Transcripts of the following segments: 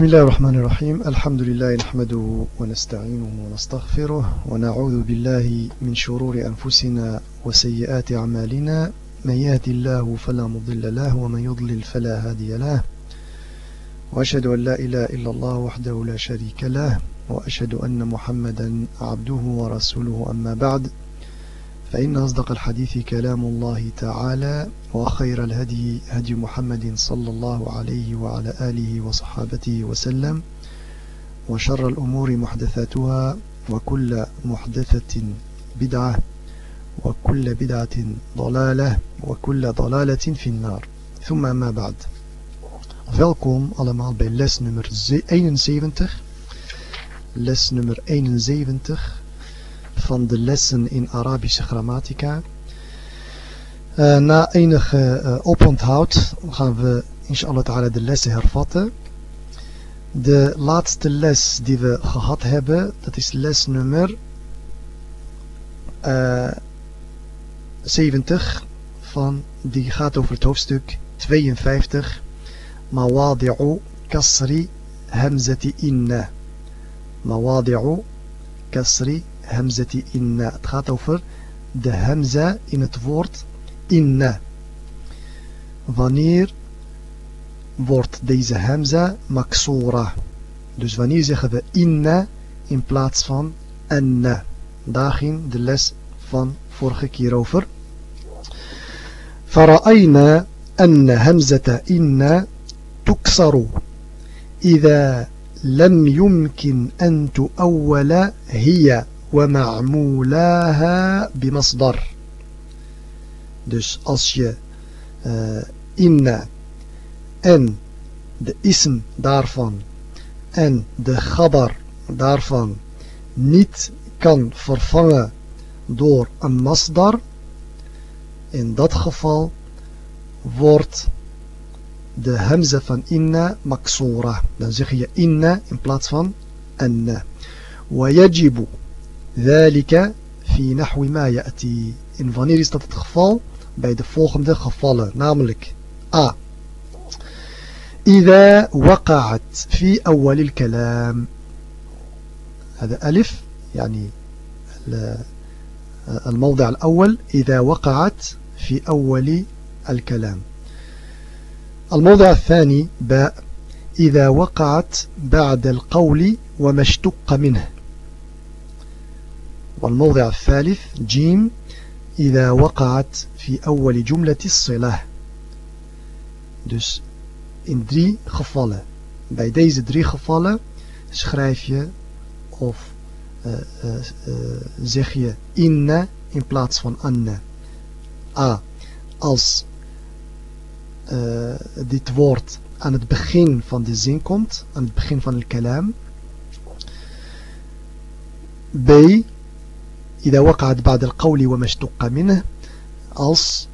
بسم الله الرحمن الرحيم. الحمد لله نحمده ونستعينه ونستغفره ونعوذ بالله من شرور أنفسنا وسيئات أعمالنا. من يهد الله فلا مضل له ومن يضلل فلا هادي له. وأشهد أن لا إله إلا الله وحده لا شريك له. وأشهد أن محمدا عبده ورسوله. أما بعد فإن أصدق الحديث كلام الله تعالى وخير الهدي هدي محمد صلى الله عليه وعلى آله وصحابته وسلم وشر الأمور محدثاتها وكل محدثة بدعة وكل بدعة ضلالة وكل ضلالة في النار. ثم ما بعد. Welkom allemaal bij les nummer 71 les nummer 71 van de lessen in Arabische grammatica. Uh, na enige uh, oponthoud gaan we inshallah de lessen hervatten. De laatste les die we gehad hebben, dat is les nummer uh, 70 van, die gaat over het hoofdstuk 52 Mawadi'u kasri hamzati inna Mawadi'u kasri hamzati inna. Het gaat over de hamza in het woord inna. Wanneer wordt deze hamza maksura? Dus wanneer zeggen we inna in plaats van anna? Daar ging de les van vorige keer over. فرأينا أن همزة إن تكسر إذا لم يمكن أن تؤول هي ومعمولاها بمصدر dus als je uh, inna en de ism daarvan en de gabar daarvan niet kan vervangen door een masdar in dat geval wordt de hamza van inna maksura. Dan zeg je inna in plaats van anna. ويجب ذلك في نحو ما يأتي. In wanneer is dat het geval? Bij de. Namelijk A. إذا وقعت في أول الكلام هذا ألف يعني الموضع الأول إذا وقعت في أول الكلام الموضع الثاني باء إذا وقعت بعد القول وما اشتق منه والموضع الثالث جيم إذا وقعت في أول جملة الصلة dus in drie gevallen bij deze drie gevallen أو of zeg je إن in plaats van أن أ als uh, dit woord aan het begin van de zin komt, aan het begin. B. إذا وقعت بعد القول وما اشتق منه als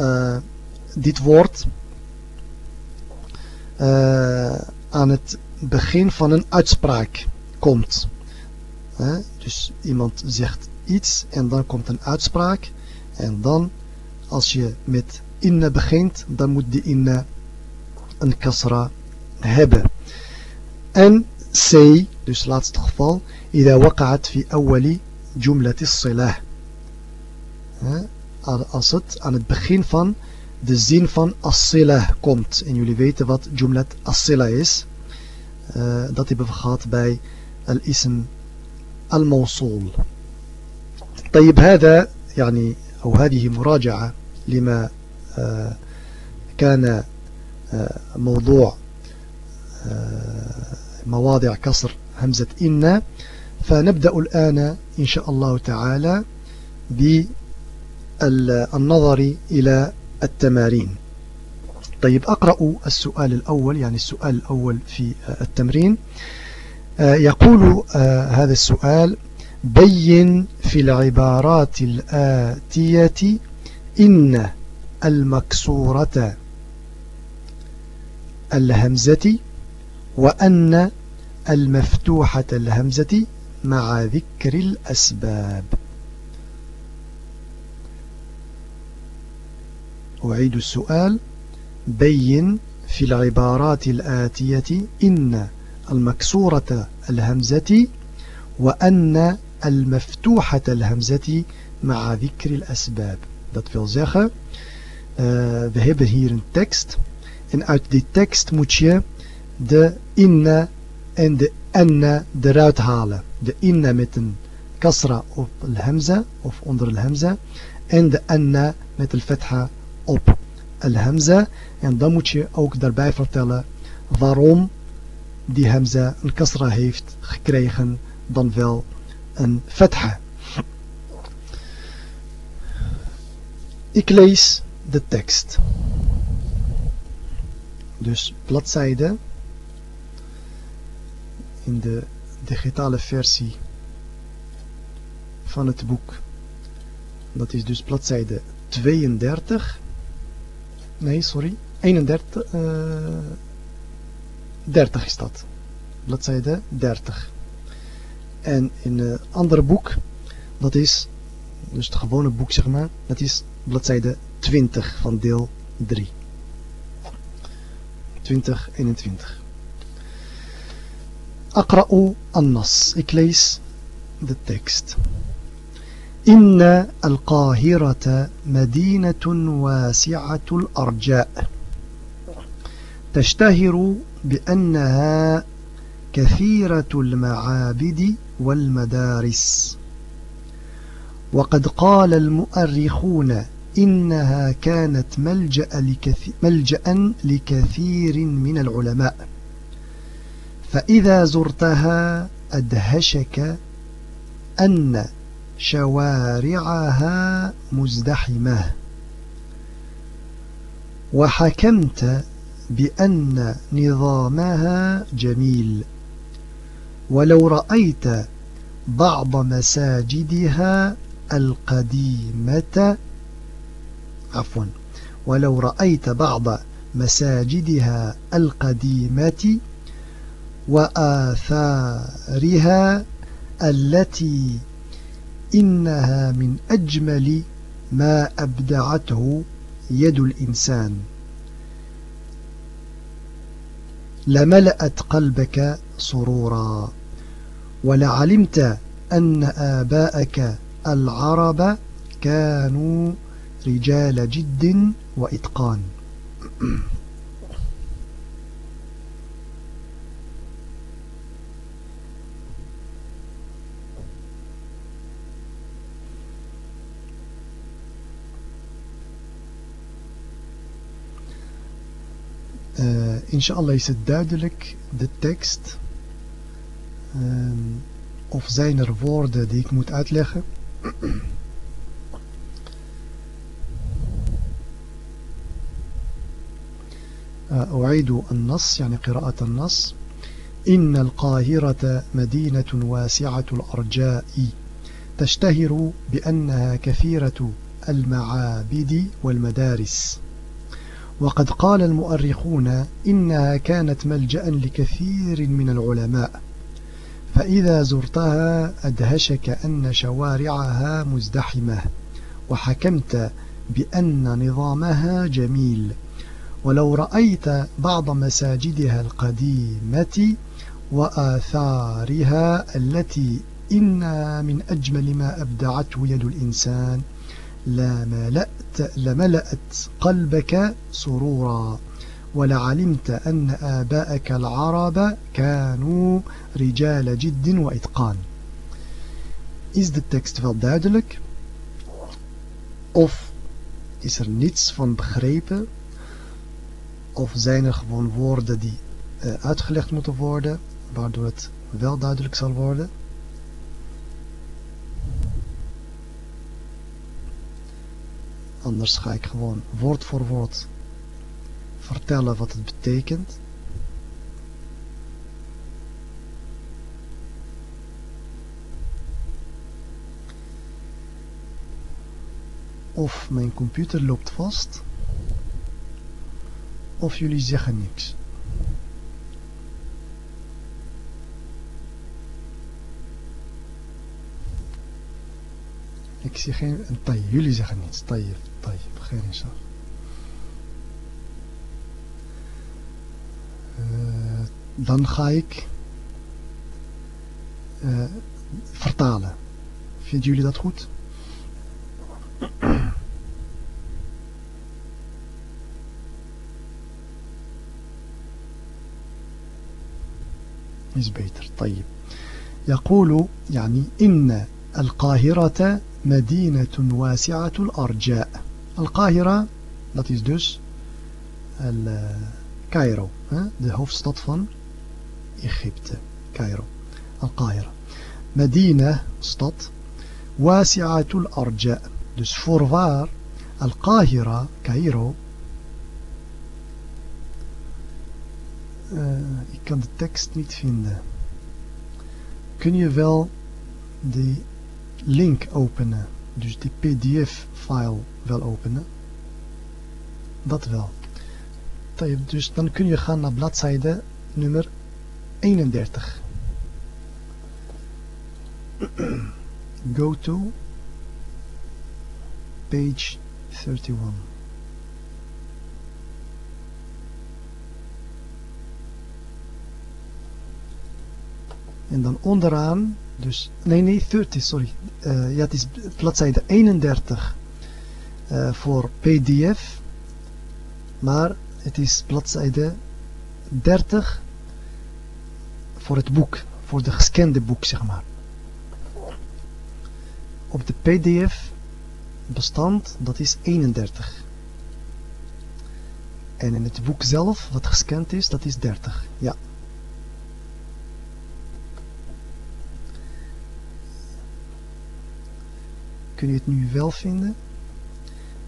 uh, dit woord uh, aan het begin van een uitspraak komt. Uh, dus iemand zegt iets en dan komt een uitspraak en dan als je met inna begint, dan moet die inna een kasra hebben. En C, dus laatste geval, إذا وقعت في أول جملة الصلاة. Als het aan het begin van de zin van as-sila komt. En jullie weten wat jumlat as-sila is. Uh, dat hebben we gehad bij al-ism al-mawsul. طيب هذا يعني أو هذه مراجعة لما كان موضوع مواضع كسر همزة إن فنبدأ الآن إن شاء الله تعالى بالنظر إلى التمارين. طيب أقرأ السؤال الأول يعني السؤال الأول في التمرين. يقول هذا السؤال بين في العبارات الآتية إن المكسورة الهمزة وأن المفتوحة الهمزة مع ذكر الأسباب. أعيد السؤال. بين في العبارات الآتية إن المكسورة الهمزة وأن المفتوحة الهمزة مع ذكر الأسباب. Dat wil zeggen uh, we hebben hier een tekst en uit die tekst moet je de inna en de anna eruit halen. De inna met een kasra op de hamza of onder de hamza en de anna met de fatha op de hamza en dan moet je ook daarbij vertellen waarom die hamza een kasra heeft gekregen dan wel een fatha. Ik lees de tekst. Dus bladzijde in de digitale versie van het boek. Dat is dus bladzijde 32. Nee, sorry. 31. Uh, 30 is dat. Bladzijde 30. En in een andere boek, dat is, dus het gewone boek zeg maar, dat is bladzijde 20 van deel 3. 20, 21. أقرأ النص. ik lees de إن القاهرة مدينة واسعة الأرجاء. تشتهر بأنها كثيرة المعابد والمدارس. وقد قال المؤرخون إنها كانت ملجأ, ملجأ لكثير من العلماء. فإذا زرتها أدهشك أن شوارعها مزدحمة. وحكمت بأن نظامها جميل. ولو رأيت بعض مساجدها القديمة عفوا ولو رأيت بعض مساجدها القديمة وآثارها التي إنها من أجمل ما أبدعته يد الإنسان. لملأت قلبك سرورا ولعلمت أن آباءك العرب كانوا رجال جد وإتقان. Uh, inshallah is het duidelijk, de tekst. Um, of zijn er woorden die ik moet uitleggen? أعيد النص يعني قراءة النص إن القاهرة مدينة واسعة الأرجاء تشتهر بأنها كثيرة المعابد والمدارس وقد قال المؤرخون إنها كانت ملجأ لكثير من العلماء فإذا زرتها أدهشك أن شوارعها مزدحمة وحكمت بأن نظامها جميل. ولو رأيت بعض مساجدها القديمة وآثارها التي إن من أجمل ما أبدعته يد الإنسان لملأت, لملأت قلبك سرورا ولعلمت أن آباءك العرب كانوا رجال جد وإتقان Is de tekst wel duidelijk? Of is er niets van begrepen? Of zijn er gewoon woorden die uh, uitgelegd moeten worden, waardoor het wel duidelijk zal worden? Anders ga ik gewoon woord voor woord vertellen wat het betekent. Of mijn computer loopt vast. Of jullie zeggen niks. Ik zie geen... Jullie zeggen niets. طيب خير إن شاء الله dan ga ik uh, vertalen. Vinden jullie dat goed? طيب. يقول يعني إن القاهرة مدينة واسعة الأرجاء. Al-Qahira, dat is dus Cairo, de hoofdstad van Egypte. Cairo, Al-Qahira. Medina, stad. Wasi'atul Arja. Dus voorwaar, Al-Qahira, Cairo. Eh, ik kan de tekst niet vinden. Kun je wel de link openen, dus de pdf-file wel openen? Dat wel. Dus dan kun je gaan naar bladzijde nummer 31. Go to page 31. En dan onderaan, dus, nee, nee, 30, sorry. Uh, ja, het is bladzijde 31 uh, voor PDF. Maar het is bladzijde 30 voor het boek. Voor de gescande boek, zeg maar. Op de PDF bestand, dat is 31. En in het boek zelf, wat gescand is, dat is 30. Ja. kun je het nu wel vinden.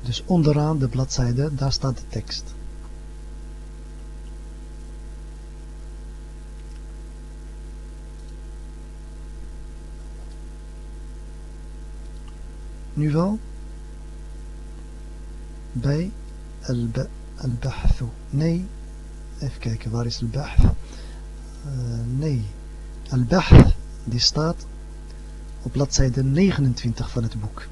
Dus onderaan de bladzijde, daar staat de tekst. Nu wel bij al-bahthu. Nee, even kijken, waar is al-bahth? Uh, nee, al-bahth die staat op bladzijde 29 van het boek.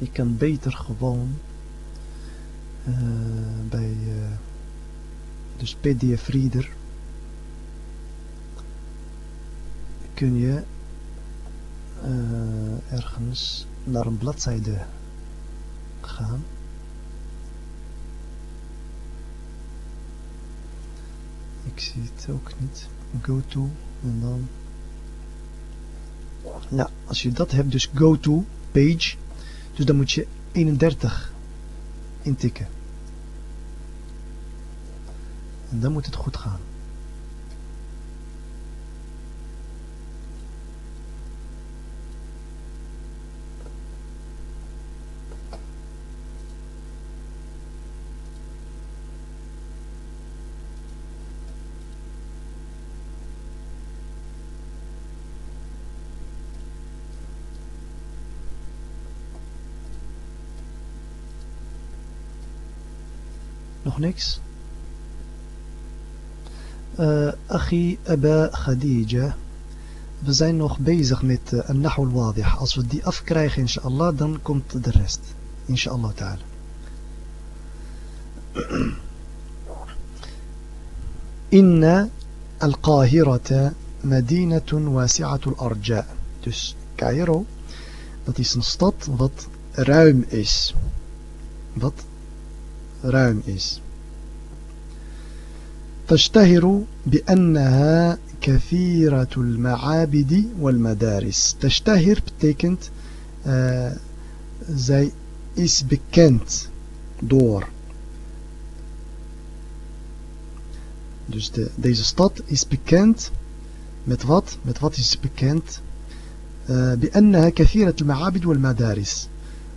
Je kan beter gewoon uh, bij uh, dus PDF Reader kun je uh, ergens naar een bladzijde gaan. Ik zie het ook niet. Go to en dan. Ja, als je dat hebt, dus go to page. Dus dan moet je 31 intikken. En dan moet het goed gaan. Niks? Uh, Achi Aba Khadija. We zijn nog bezig met uh, een Nahul Wadih. Als we die afkrijgen, inshallah, dan komt de rest. Inshallah ta'ala. إن القاهرة مدينة واسعة الأرجاء dus Cairo dat is een stad wat ruim is wat ruim is. تشتهر بأنها كثيرة المعابد والمدارس تشتهر betekent uh, zij is bekend door dus de, deze stad is bekend met wat? met wat is bekend uh, بأنها كثيرة المعابد والمدارس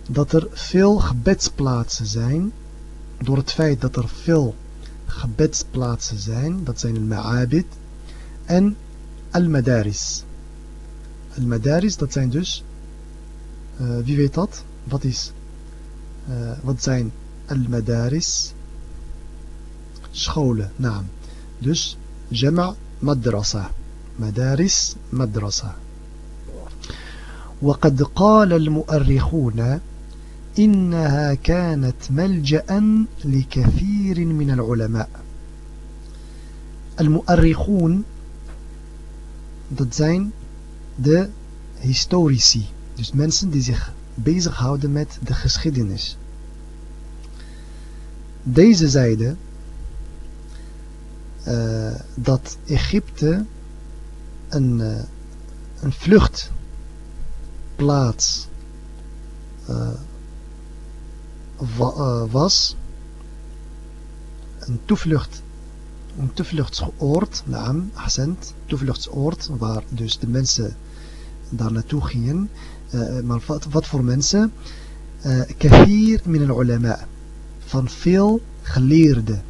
dat er veel gebedsplaatsen zijn door het feit dat er veel gebedsplaatsen zijn, dat zijn al-ma'abid en al-madaris. Al-madaris, dat zijn dus, uh, wie weet dat? Wat is, uh, wat zijn al-madaris? Scholen, naam. Dus, jama' madrasa. مدارس مدرسة وقد قال المؤرخون إنها كانت ملجأ لكثير من العلماء المؤرخون dat zijn de historici dus mensen die zich bezighouden met de geschiedenis deze zeiden uh, dat Egypte een, uh, een vluchtplaats uh, wa was. Een toevlucht een toevluchtsoord, naam, accent, toevluchtsoord, waar dus de mensen daar naartoe gingen. Uh, maar wat, wat voor mensen? Uh, kathir min al-ulama. Van veel geleerden.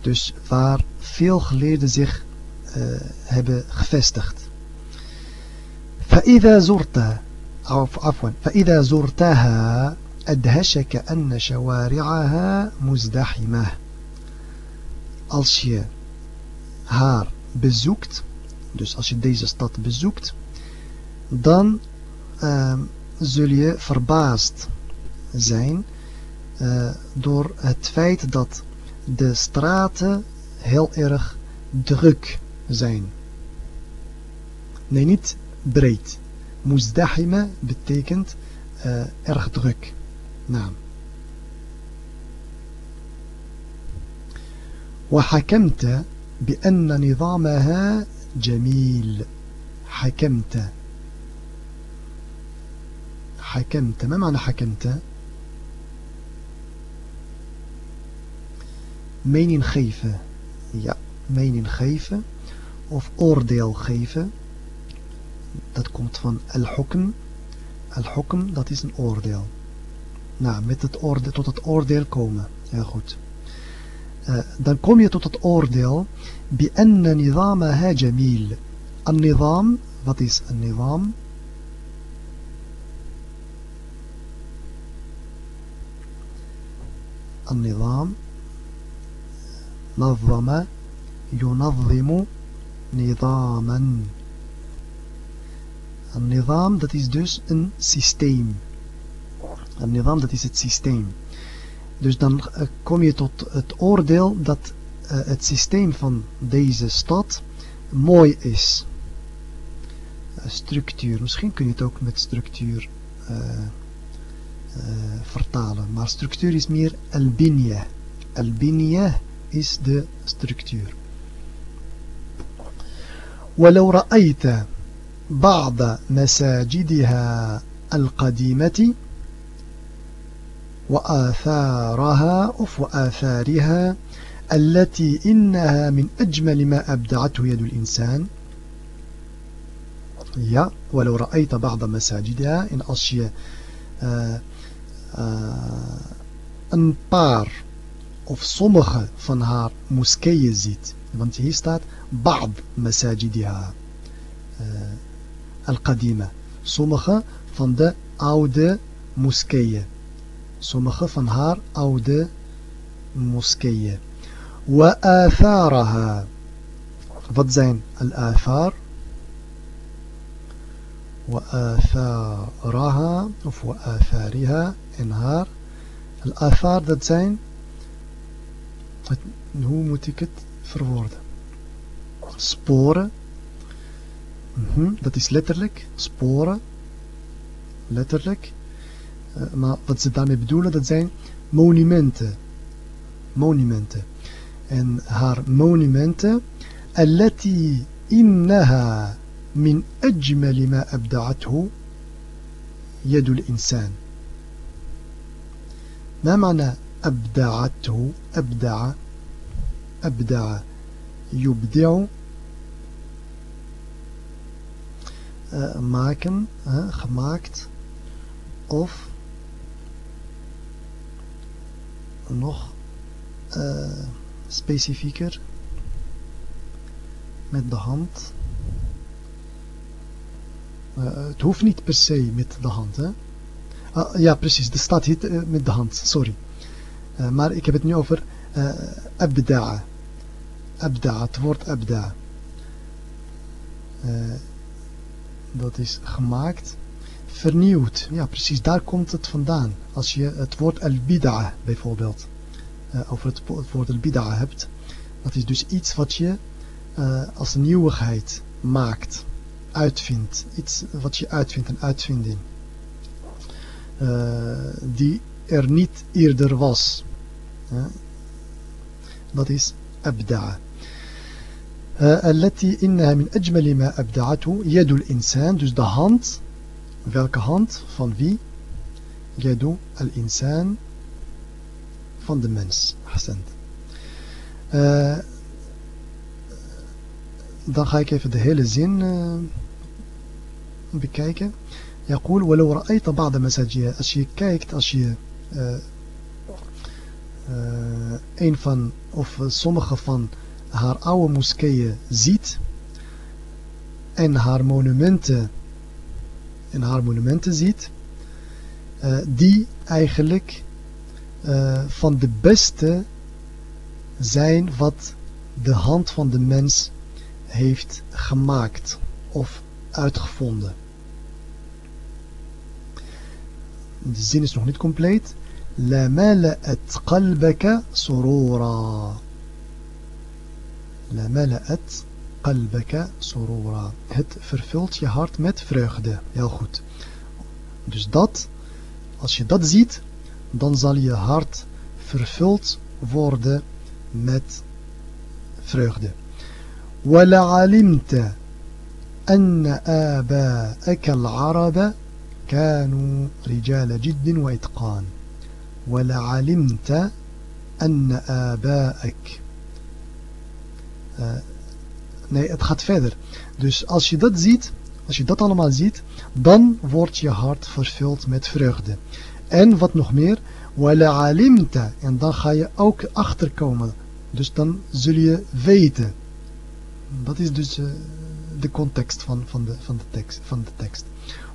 Dus waar veel geleerden zich uh, hebben gevestigd. فإذا زرت عفوا فإذا زرتها أدهشك أن شوارعها مزدحمة als je haar bezoekt dus als je deze stad bezoekt dan uh, zul je verbaasd zijn uh, door het feit dat de straten heel erg druk zijn. Nee, niet breed. مزدحمة betekent uh, erg نعم. وحكمت بأن نظامها جميل. حكمت. حكمت. ما معنى حكمت؟ مين خيفة. يا مين خيفة. of oordeel خيفة. Dat komt van al-hukm. Al-hukm, dat is een oordeel. Nou, met het oordeel, tot het oordeel komen. Heel goed. Uh, dan kom je tot het oordeel. بأن نظامها جميل. النظام, wat is een nizam? النظام نظم ينظم نظاما Een nizam, dat is dus een systeem. Een nizam, dat is het systeem. Dus dan uh, kom je tot het oordeel dat uh, het systeem van deze stad mooi is. Uh, structuur, misschien kun je het ook met structuur vertalen. Maar structuur is meer al-binja. Al-binja is de structuur. ولو رأيت بعض مساجدها القديمة وآثارها وآثارها التي إنها من أجمل ما أبدعته يد الإنسان. Ja, ولو رأيت بعض مساجدها en als je uh, uh, een paar of sommige van haar moskeeën ziet. Want hier staat ba'd masajidiha uh, al-qadima. Sommige van de oude moskeeën. Sommige van haar oude moskeeën. Atharaha. Wat zijn al-athar? وآثارها of وآثارها en haar الآثار dat zijn hoe moet ik het verwoorden? Sporen. Mm -hmm, dat is letterlijk. Sporen. Letterlijk. Uh, maar wat ze daarmee bedoelen, dat zijn monumenten. Monumenten. En haar monumenten. التي إنها من أجمل ما أبدعته يد الإنسان ما معنى أبدعته أبدع أبدع يبدع uh, maken, gemaakt of nog uh, specifieker met de hand. Uh, het hoeft niet per se met de hand. Hè? Uh, ja, precies. De staat hier met de hand. Sorry. Maar ik heb het nu over uh, abda'a. abda, het woord abda. Dat is gemaakt, vernieuwd. Ja, precies, daar komt het vandaan. Als je het woord al-bid'a bijvoorbeeld, uh, over het, woord al-bid'a hebt, dat is dus iets wat je uh, als nieuwigheid maakt, uitvindt. Iets wat je uitvindt, een uitvinding. Uh, die er niet eerder was. Dat is abda'a. التي إنها من أجمل ما أبدعته يد الإنسان dus de hand welke hand van wie يد الإنسان van de mens أحسنت uh, dan ga ik even de hele zin uh, bekijken يقول ولو رأيت بعض مساجدها als je kijkt als je uh, uh, een van of sommige van haar oude moskeeën ziet en haar monumenten en haar monumenten ziet uh, die eigenlijk uh, van de beste zijn wat de hand van de mens heeft gemaakt of uitgevonden. De zin is nog niet compleet. La mala'at qalbaka mala'at qalbaka surura. Het vervult je hart met vreugde. Heel goed. Dus dat, als je dat ziet, dan zal je hart vervuld worden met vreugde. ولعلمت أن آباءك العرب كانوا رجال جد وإتقان ولعلمت أن آباءك uh, nee, het gaat verder. Dus als je dat ziet, als je dat allemaal ziet, dan wordt je hart vervuld met vreugde. En wat nog meer, وَلَعَلِمْتَ En dan ga je ook achterkomen. Dus dan zul je weten. Dat is dus uh, de context van, van, de, van, de tekst, van de tekst.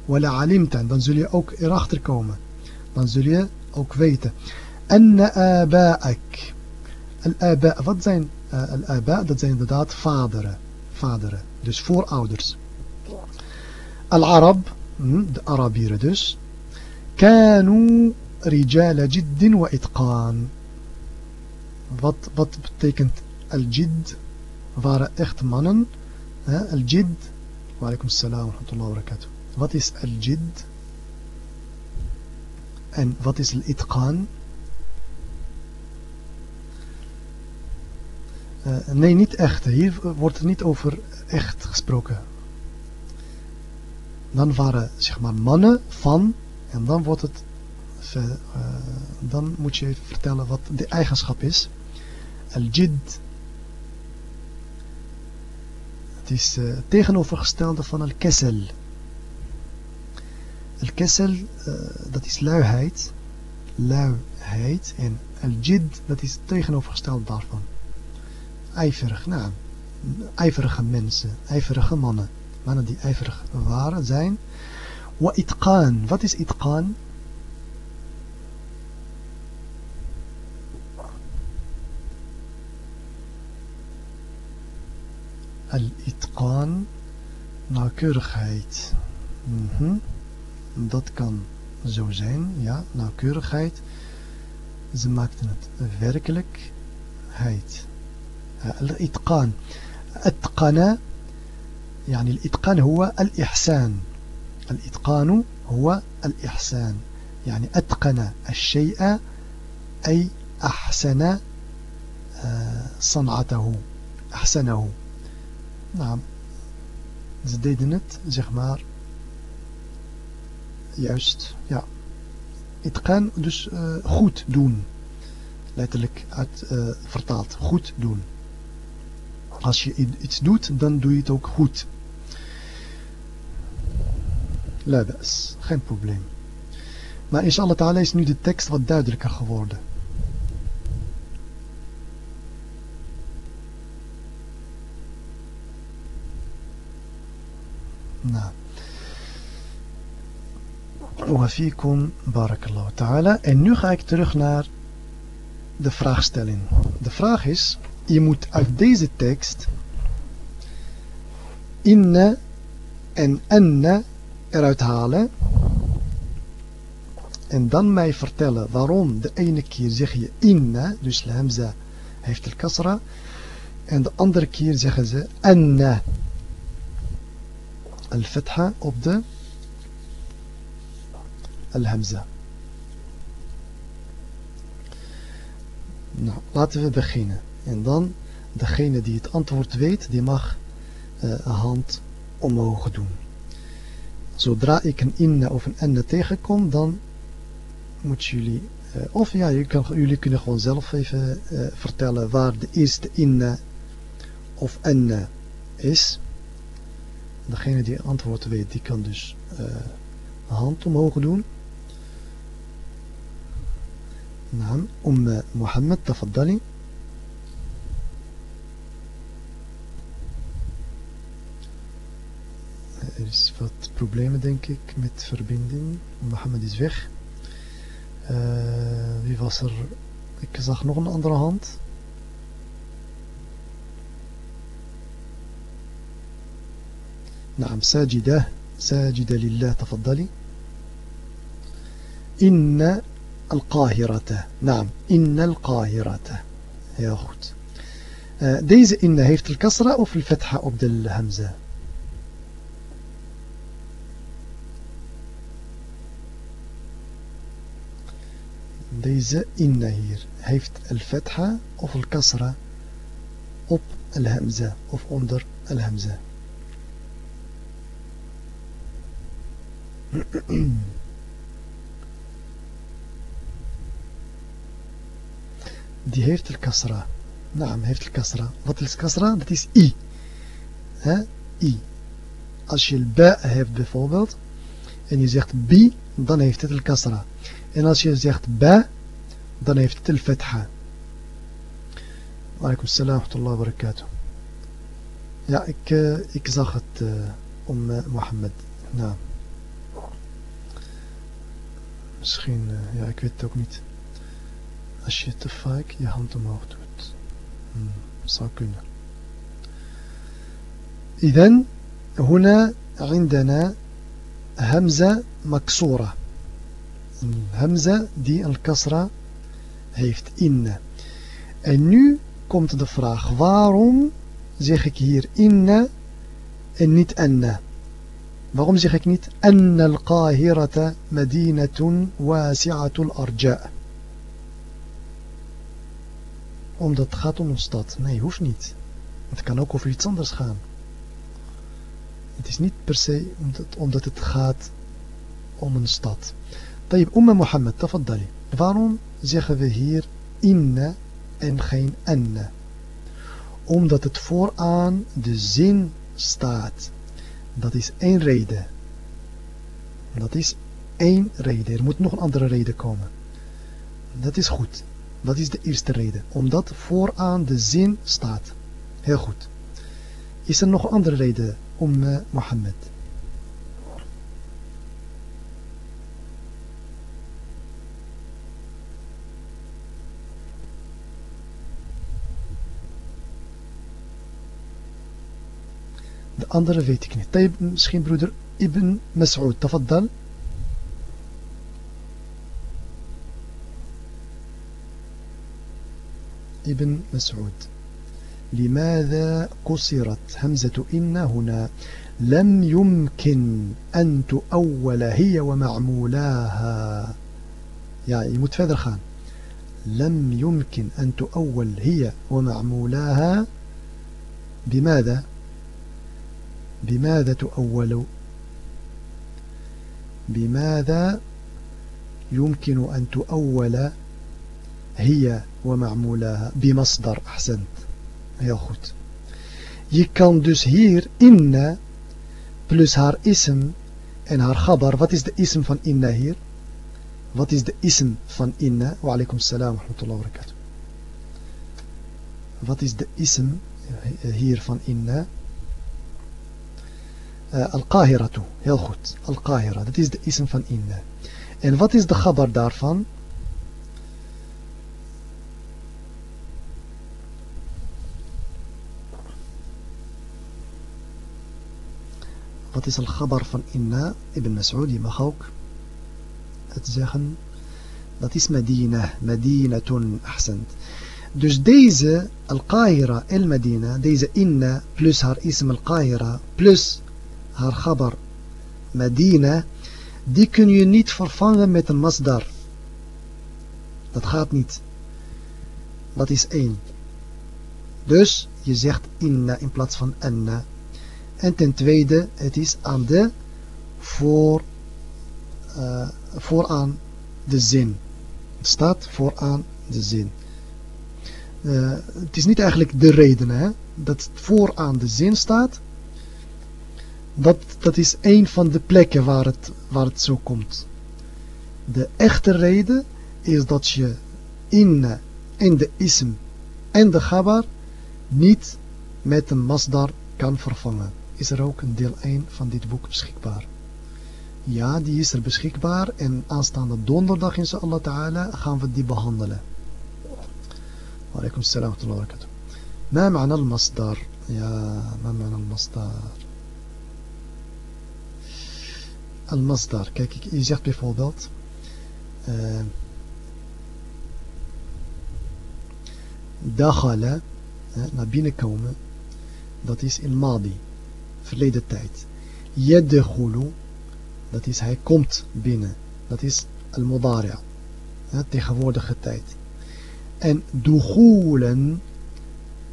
وَلَعَلِمْتَ En dan zul je ook erachter komen. Dan zul je ook weten. أَنَّ آبَاءَك Al-aba, wat zijn uh, al-aba? Dat zijn inderdaad vaderen. Vaderen, dus voorouders. Al-Arab, de Arabieren dus. كانوا رجال جد وإتقان wat, wat betekent al-jid waren echt mannen al-jid wa alaikum salam wa rahmatullahi wa barakatuh wat is al-jid en wat is al-itqan nee niet echt. Hier wordt er niet over echt gesproken. Dan waren zeg maar mannen van en dan wordt het uh, dan moet je even vertellen wat de eigenschap is. Al-jid. Het is uh, tegenovergestelde van al-kessel al-kessel dat is luiheid. Luiheid en al-jid dat is tegenovergesteld daarvan ijverig nou ijverige mensen ijverige mannen mannen die ijverig waren zijn wa itqaan wat is itqaan Al-itqaan, nauwkeurigheid. -hmm. Dat kan zo zijn, ja, nauwkeurigheid. Ze maakten het werkelijkheid. الإتقان. أتقن يعني الإتقان هو الإحسان. الإتقان هو الإحسان. يعني أتقن الشيء أي أحسن آه، صنعته أحسنه. نعم. زديدنت زغمار يعشت يا إتقان دوش آه، خوت دون. لا uit uh, vertaald goed doen Als je iets doet, dan doe je het ook goed. Labas, geen probleem. Maar inshallah ta'ala is nu de tekst wat duidelijker geworden. Nou. Barakallahu ta'ala. En nu ga ik terug naar de vraagstelling. De vraag is, je moet uit deze tekst inna en anna eruit halen en dan mij vertellen waarom de ene keer zeg je inna, dus hamza heeft el kasra, en de andere keer zeggen ze anna. Al-fatha op de al-hamza. Nou, laten we beginnen. En dan, degene die het antwoord weet, die mag uh, een hand omhoog doen. Zodra ik een inna of een enne tegenkom, dan moet jullie, uh, of ja, jullie, kan, jullie, kunnen gewoon zelf even uh, vertellen waar de eerste inna of enne is. Degene die het antwoord weet, die kan dus uh, een hand omhoog doen. نعم أم محمد تفضلي Er is wat problemen denk ik met verbinding. Mohammed is weg. Uh, wie was er? Ik zag nog een andere hand. نعم ساجدة ساجدة لله تفضلي إن القاهرة نعم إن القاهرة heel goed uh, deze inna heeft de kasra of de fetha op de hamza deze inna hier heeft al-fatha of al-kasra op al-hamza of onder al-hamza die heeft al-kasra naam heeft al-kasra wat is kasra? dat is i He? i als je al-ba hebt bijvoorbeeld en je zegt bi dan heeft het al-kasra En als je zegt ba, dan heeft het al-fatha. Alaikum salam wa barakatuh. Ja, ik, uh, ik zag het uh, om uh, Mohammed. Nou. Misschien, ja, ik weet het ook niet. Als je te vaak je hand omhoog doet. Hmm, zou kunnen. إذن هنا عندنا همزة مكسورة hamza die een kasra heeft inna. En nu komt de vraag, waarom zeg ik hier inna en niet anna? Waarom zeg ik niet anna al-Qahirata madinatun wasi'atul arja' Omdat het gaat om een stad. Nee, hoeft niet. Het kan ook over iets anders gaan. Het is niet per se omdat het gaat om een stad. طيب أم محمد تفضلي waarom zeggen we hier inna en geen anna omdat het vooraan de zin staat dat is één reden dat is één reden er moet nog een andere reden komen dat is goed dat is de eerste reden omdat vooraan de zin staat heel goed is er nog een andere reden om Mohammed Andere weet ik niet. طيب misschien broeder Ibn Mas'ud. تفضل. ابن مسعود لماذا قصرت همزة إن هنا لم يمكن أن تؤول هي ومعمولاها يعني متفادر خان لم يمكن أن تؤول هي ومعمولاها بماذا بماذا تؤول؟ بماذا يمكن أن تؤول هي ومعمولها بمصدر أحسنت. hij zegt je kan dus hier إن plus haar اسم en haar خبر. Wat is de اسم van إن hier wat is de اسم van إن؟ وعليكم السلام ورحمة الله وبركاته. Wat is de اسم hier van إن؟ Uh, Al-Qahira toe. Heel goed. Al-Qahira. Dat is de ism van Inna. En wat is de gabar daarvan? Wat is al-gabar van Inna? Ibn Mas'ud, je mag ook het zeggen. Dat is Medina. Medina toen, accent. Dus deze Al-Qahira en Medina, deze Inna plus haar ism Al-Qahira plus haar Ghabar Medina, die kun je niet vervangen met een masdar. Dat gaat niet. Dat is één. Dus je zegt inna in plaats van anna. En ten tweede, het is aan de voor, uh, vooraan de zin. Het staat vooraan de zin. Uh, het is niet eigenlijk de reden hè, dat het vooraan de zin staat. Dat, dat is een van de plekken waar het, waar het zo komt. De echte reden is dat je in, in de ism en de gabar niet met een masdar kan vervangen. Is er ook een deel 1 van dit boek beschikbaar? Ja, die is er beschikbaar en aanstaande donderdag inshallah ta'ala gaan we die behandelen. Wa alaikum salam wa barakatuh. ما معنى المصدر يا ما معنى المصدر al-masdar. Kijk, je zegt bijvoorbeeld... Eh, uh, dakhala, naar binnenkomen, dat is in Madi, verleden tijd. Yedkhulu, dat is hij komt binnen, dat is Al-Modaria, tegenwoordige tijd. En dukhulen,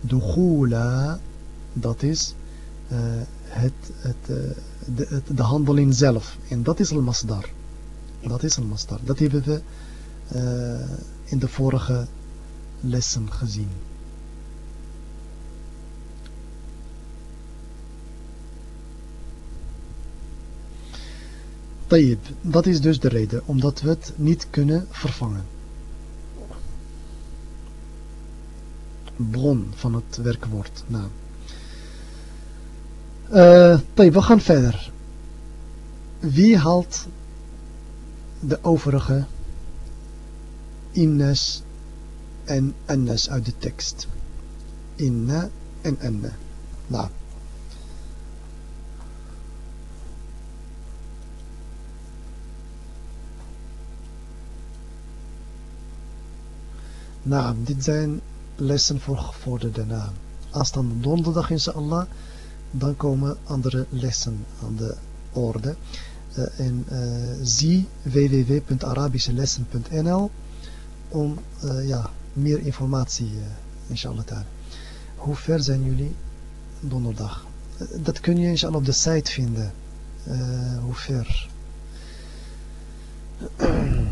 dukhula, dat is eh, het, het, eh, de, de handeling zelf en dat is al-masdar dat is al-masdar dat hebben we uh, in de vorige lessen gezien Tayyib, dat is dus de reden, omdat we het niet kunnen vervangen. Bron van het werkwoord. Nou. Uh, we gaan verder. Wie haalt de overige innes en annes uit de tekst? Inna en anna. Nou. Nou, dit zijn lessen voor gevorderde naam. Aanstaande donderdag inshallah, dan komen andere lessen aan de orde. Uh, en uh, zie www.arabischelessen.nl om uh, ja, meer informatie, inshallah. Daar. Hoe ver zijn jullie donderdag? dat kun je inshallah op de site vinden. hoe ver?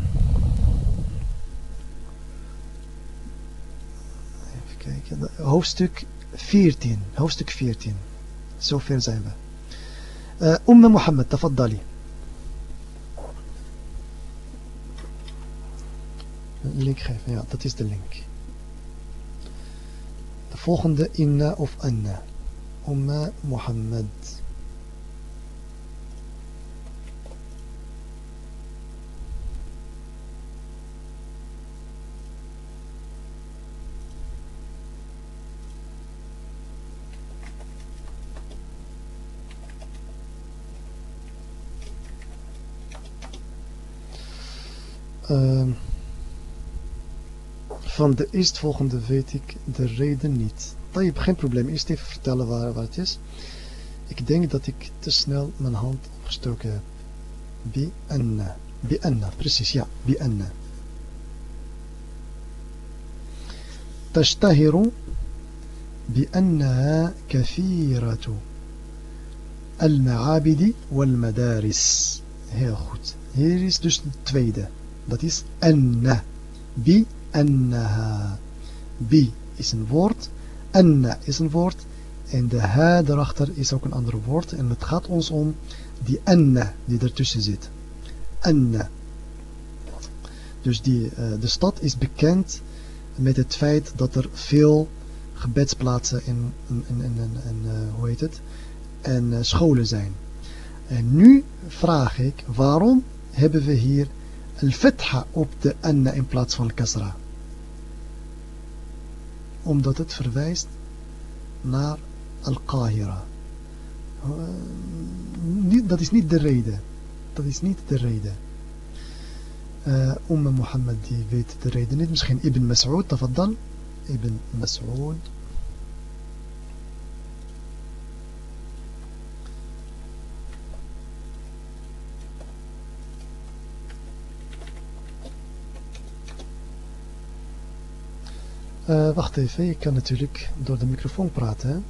kijken. Hoofdstuk 14. Hoofdstuk 14. Zover zijn we. Uh, Mohammed, tafaddali. Een link geven, ja, dat is de link. De volgende inna of anna. Umme Mohammed. Uh, van de eerstvolgende weet ik de reden niet. Dat je geen probleem. Eerst even vertellen waar, waar het is. Ik denk dat ik te snel mijn hand opgestoken heb. Bi anna. Bi anna, precies, ja. Bi anna. تشتهر بأنها كثيرة المعابد والمدارس heel goed hier is dus de tweede Dat is anna. Bi annaha. Bi is een woord. Anna is een woord. En de ha erachter is ook een ander woord. En het gaat ons om die anna die ertussen zit. Anna. Dus die, uh, de stad is bekend met het feit dat er veel gebedsplaatsen en, en, en, en, hoe heet het? En uh, scholen zijn. En nu vraag ik, waarom hebben we hier al-fetha op de anna in plaats van kasra. Omdat het verwijst naar al-qahira. dat is niet de reden. Dat is niet de reden. Uh, Umm Mohammed die weet de reden niet. Misschien Ibn Mas'ud, dan Ibn Mas'ud. Uh, wacht even, ik kan natuurlijk door de microfoon praten.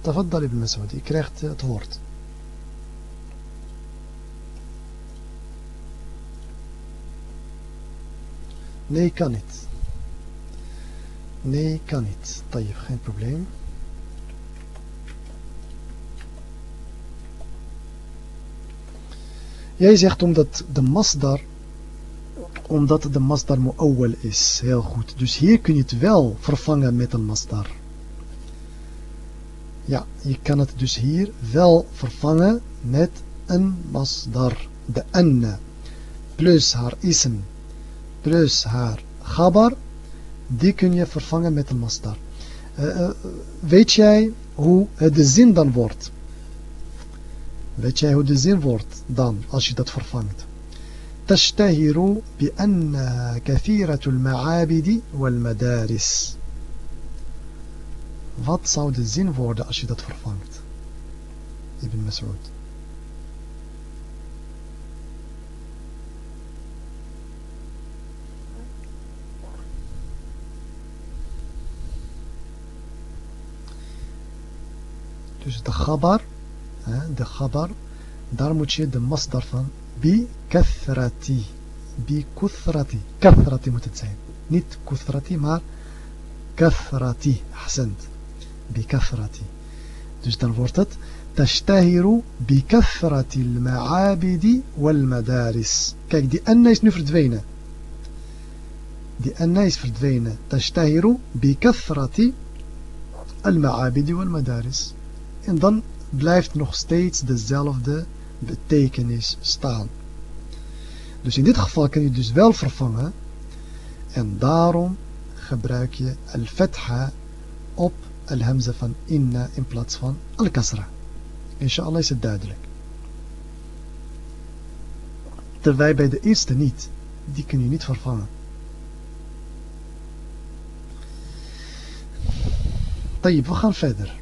Tafaddal ibn Mas'ud, je krijgt het woord. Nee, kan niet. Nee, kan niet. Tayyip, geen probleem. Jij zegt omdat de masdar omdat de masdar mu'awwal is. Heel goed. Dus hier kun je het wel vervangen met een masdar. Ja, je kan het dus hier wel vervangen met een masdar. De anna. Plus haar ism. Plus haar gabar. Die kun je vervangen met een masdar. Uh, weet jij hoe de zin dan wordt? Weet jij hoe de zin wordt dan als je dat vervangt? تشتهر بأنها كثيرة المعابد والمدارس Wat zou de zin worden als je dat vervangt? Ibn Mas'ud. Dus de gabar, de gabar, daar moet je de masdar van بكثرة بكثرة كثرة متتسعين. نت كثرة مع كثرة حسنت بكثرة dus dan wordt het تشتهر بكثرة المعابد والمدارس. Kijk die أن is verdwenen؟ die أن is verdwenen؟ تشتهر بكثرة المعابد والمدارس. en dan blijft nog steeds dezelfde betekenis staan. Dus in dit geval kan je dus wel vervangen en daarom gebruik je al-fatha op al-hamza van inna in plaats van al-kasra. Inshallah is het duidelijk. Terwijl bij de eerste niet. Die kun je niet vervangen. Tayyip, we gaan verder.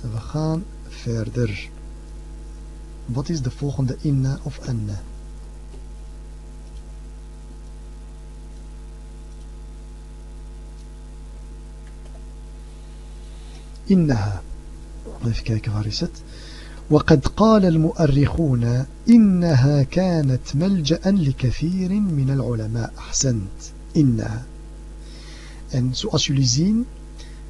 We gaan verder. Wat is de volgende inna of anna? إنها even kijken het وقد قال المؤرخون إنها كانت ملجأ لكثير من العلماء أحسنت إنها en zoals jullie zien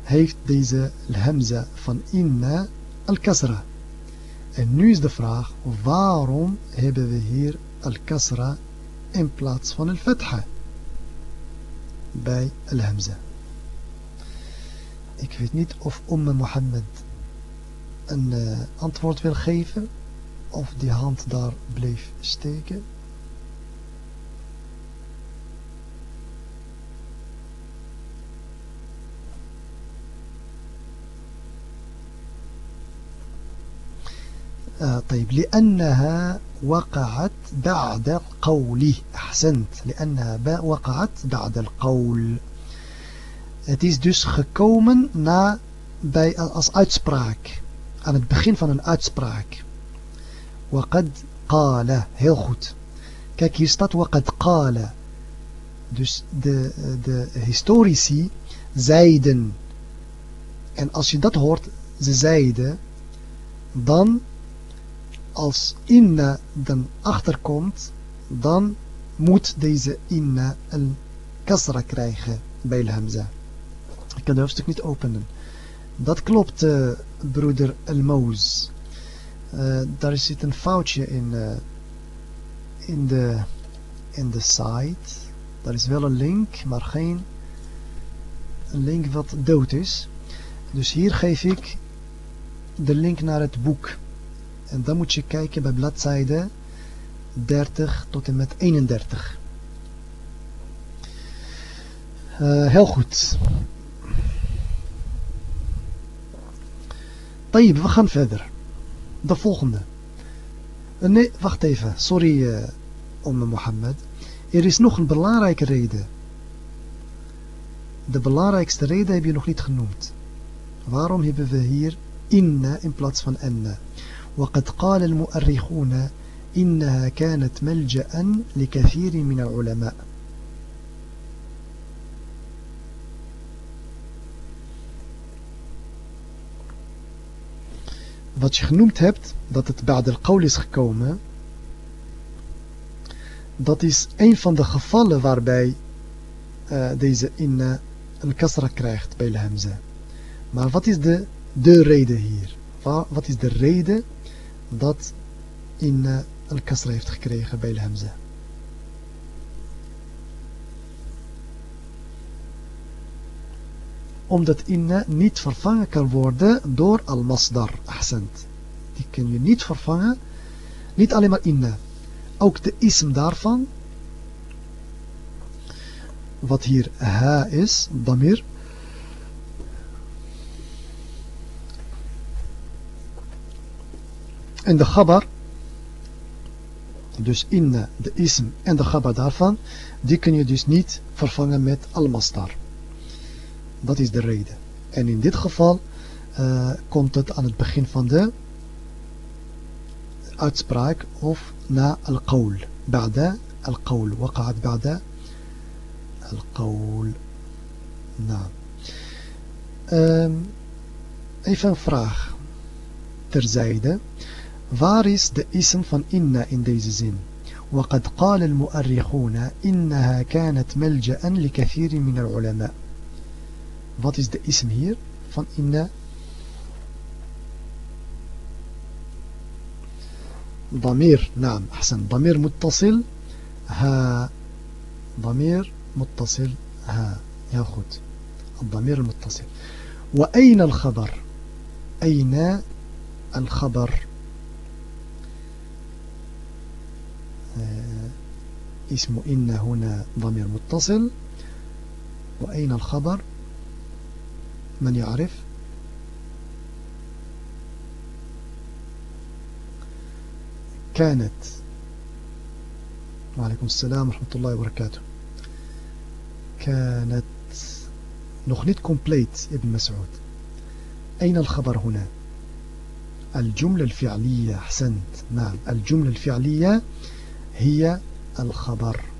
heeft deze hamza van inna al-kasra En nu is de vraag, waarom hebben we hier al-kasra in plaats van al-fatha bij al-hamza? Ik weet niet of Umm Mohammed een uh, antwoord wil geven of die hand daar bleef steken. آه طيب لأنها وقعت بعد القول أحسنت لأنها وقعت بعد القول Het is dus gekomen na, bij, als uitspraak. Aan het begin van een uitspraak. وقد قال. Heel goed. Kijk, hier staat وقد قال. Dus de, de historici zeiden. En als je dat hoort, ze zeiden, dan als inna dan achterkomt, dan moet deze inna een kasra krijgen bij hamza. Ik kan de hoofdstuk niet openen. Dat klopt, uh, broeder El-Mouz. Uh, daar zit een foutje in, uh, in, de, in de site. Daar is wel een link, maar geen een link wat dood is. Dus hier geef ik de link naar het boek. En dan moet je kijken bij bladzijde 30 tot en met 31. Eh, heel goed. Tayyip, we gaan verder. De volgende. Eh, nee, wacht even. Sorry, eh, uh, om Mohammed. Er is nog een belangrijke reden. De belangrijkste reden heb je nog niet genoemd. Waarom hebben we hier inne in plaats van enne? وقد قال المؤرخون إنها كانت ملجأ لكثير من العلماء Wat je genoemd hebt, dat het bij de qawl is gekomen, dat is een van de gevallen waarbij uh, deze inna een kasra krijgt bij de hamza. Maar wat is de, de reden hier? Wat is de reden dat inna een kasra heeft gekregen bij de hamza? omdat inna niet vervangen kan worden door al-masdar. Ahsend. Die kun je niet vervangen. Niet alleen maar inna. Ook de ism daarvan. Wat hier ha is, damir. En de gabar. Dus inna, de ism en de gabar daarvan. Die kun je dus niet vervangen met al-masdar. Dat is de reden. En in dit geval uh, komt het aan het begin van de uitspraak of na al-qawl. Ba'da al-qawl. Waqa'at ba'da al-qawl. Nou. Um, even een vraag terzijde. Waar is de ism van inna in deze zin? وقد قال المؤرخون إنها كانت ملجأ لكثير من العلماء. Wat is de ism hier van inna? ضمير نعم أحسن. ضمير متصل ها. ضمير متصل ها. خد الضمير المتصل. وأين الخبر؟ أين الخبر؟ اسم إن هنا ضمير متصل. وأين الخبر؟ من يعرف؟ كانت. وعليكم السلام ورحمة الله وبركاته. كانت. نخنت كومبليت ابن مسعود. أين الخبر هنا؟ الجملة الفعلية أحسنت. نعم الجملة الفعلية Hiya al-khabar.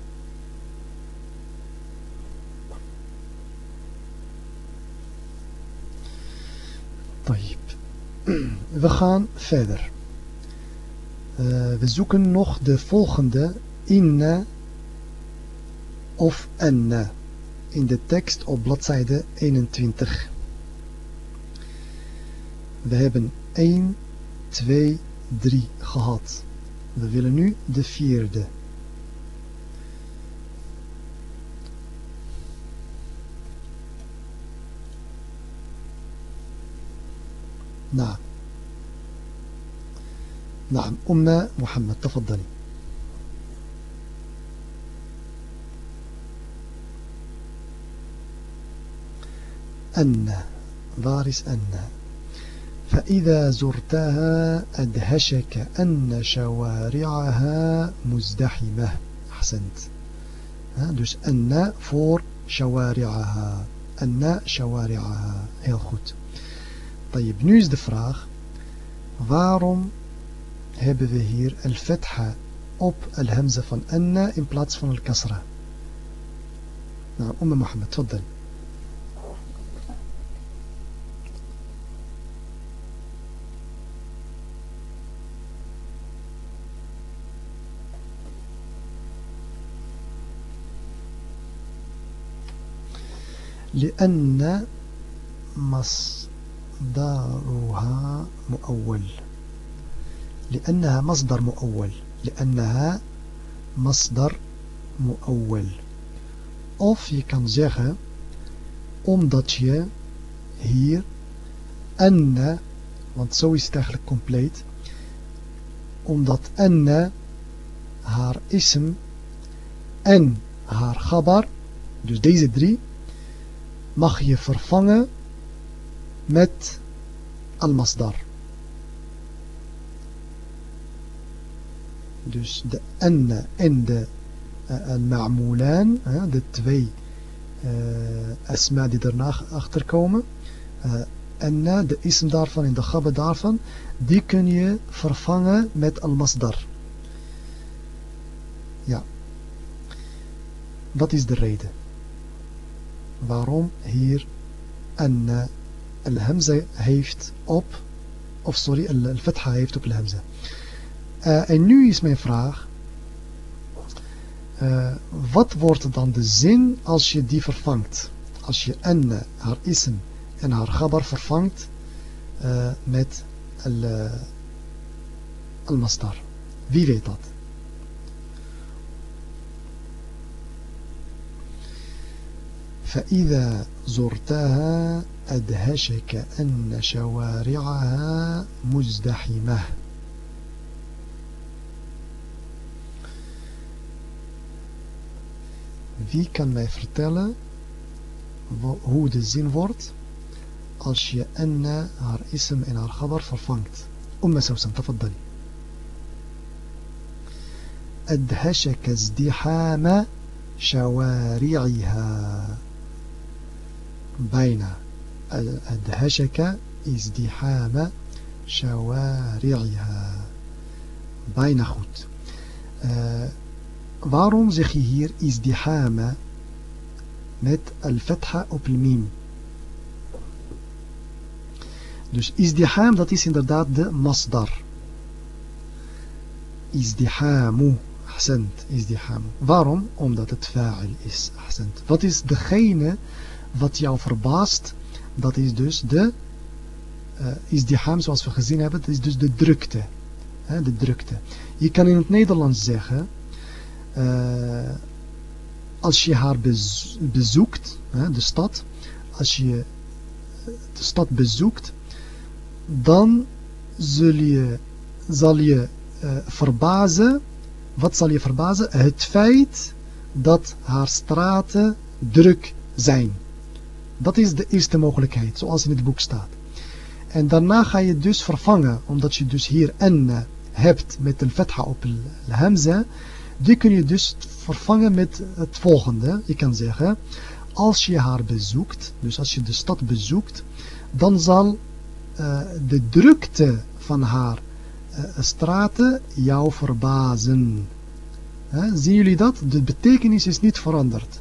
We gaan verder. Uh, we zoeken nog de volgende inna of anna in de tekst op bladzijde 21. We hebben 1, 2, 3 gehad. We willen nu de vierde. نعم. نعم. أم محمد تفضلي. أن فارس أن. فإذا زرتها أدهشك أن شوارعها مزدحمة. أحسنت. دوس أن فور شوارعها. أن شوارعها. هي goed طيب nu is de vraag waarom الفتحة أوب الهمزة van أن in plaats van الكسرة. نعم أم محمد تفضل. لأن مص مصدرها مؤول لأنها مصدر مؤول لأنها مصدر مؤول of je kan zeggen omdat je hier anna want zo is het eigenlijk compleet omdat anna haar ism en haar gabar dus deze drie mag je vervangen met al-masdar. dus de anna en de al-ma'mulan, de twee asma die daarna achter komen, anna, de ism daarvan en de gabba daarvan, die kun je vervangen met al-masdar. Ja. Wat is de reden? Waarom hier anna al-hamza heeft op, of sorry, al-fatha heeft op al-hamza. Uh, en nu is mijn vraag, uh, wat wordt dan de zin als je die vervangt? Als je anna, haar ism en haar gabar vervangt met al-mastar. Wie weet dat? فإذا زرتها أدهشك أن شوارعها مزدحمة Wie kan mij vertellen hoe de zin wordt als je anna haar ism en haar khabar vervangt? Umma Sausan, tafaddali. أدهشك ازدحام شوارعها بين أدهشك ازدحام شوارعها bijna goed. Uh, waarom zeg je hier izdihama met al-fatha op al-mim? Dus izdiham dat is inderdaad de masdar. Izdihamu. Ahsend, izdihamu. Waarom? Omdat het fa'il is. Ahsend. Wat is degene wat jou verbaast? Dat is dus de uh, izdiham zoals we gezien hebben. Dat is dus de drukte. De drukte. Je kan in het Nederlands zeggen... Uh, als je haar bezoekt, de stad, als je de stad bezoekt, dan zul je, zal je uh, verbazen, wat zal je verbazen? Het feit dat haar straten druk zijn. Dat is de eerste mogelijkheid, zoals in het boek staat. En daarna ga je dus vervangen, omdat je dus hier en hebt met een fetha op de hamza, die kun je dus vervangen met het volgende. Je kan zeggen, als je haar bezoekt, dus als je de stad bezoekt, dan zal uh, de drukte van haar uh, straten jou verbazen. Zien jullie dat? De betekenis is niet veranderd.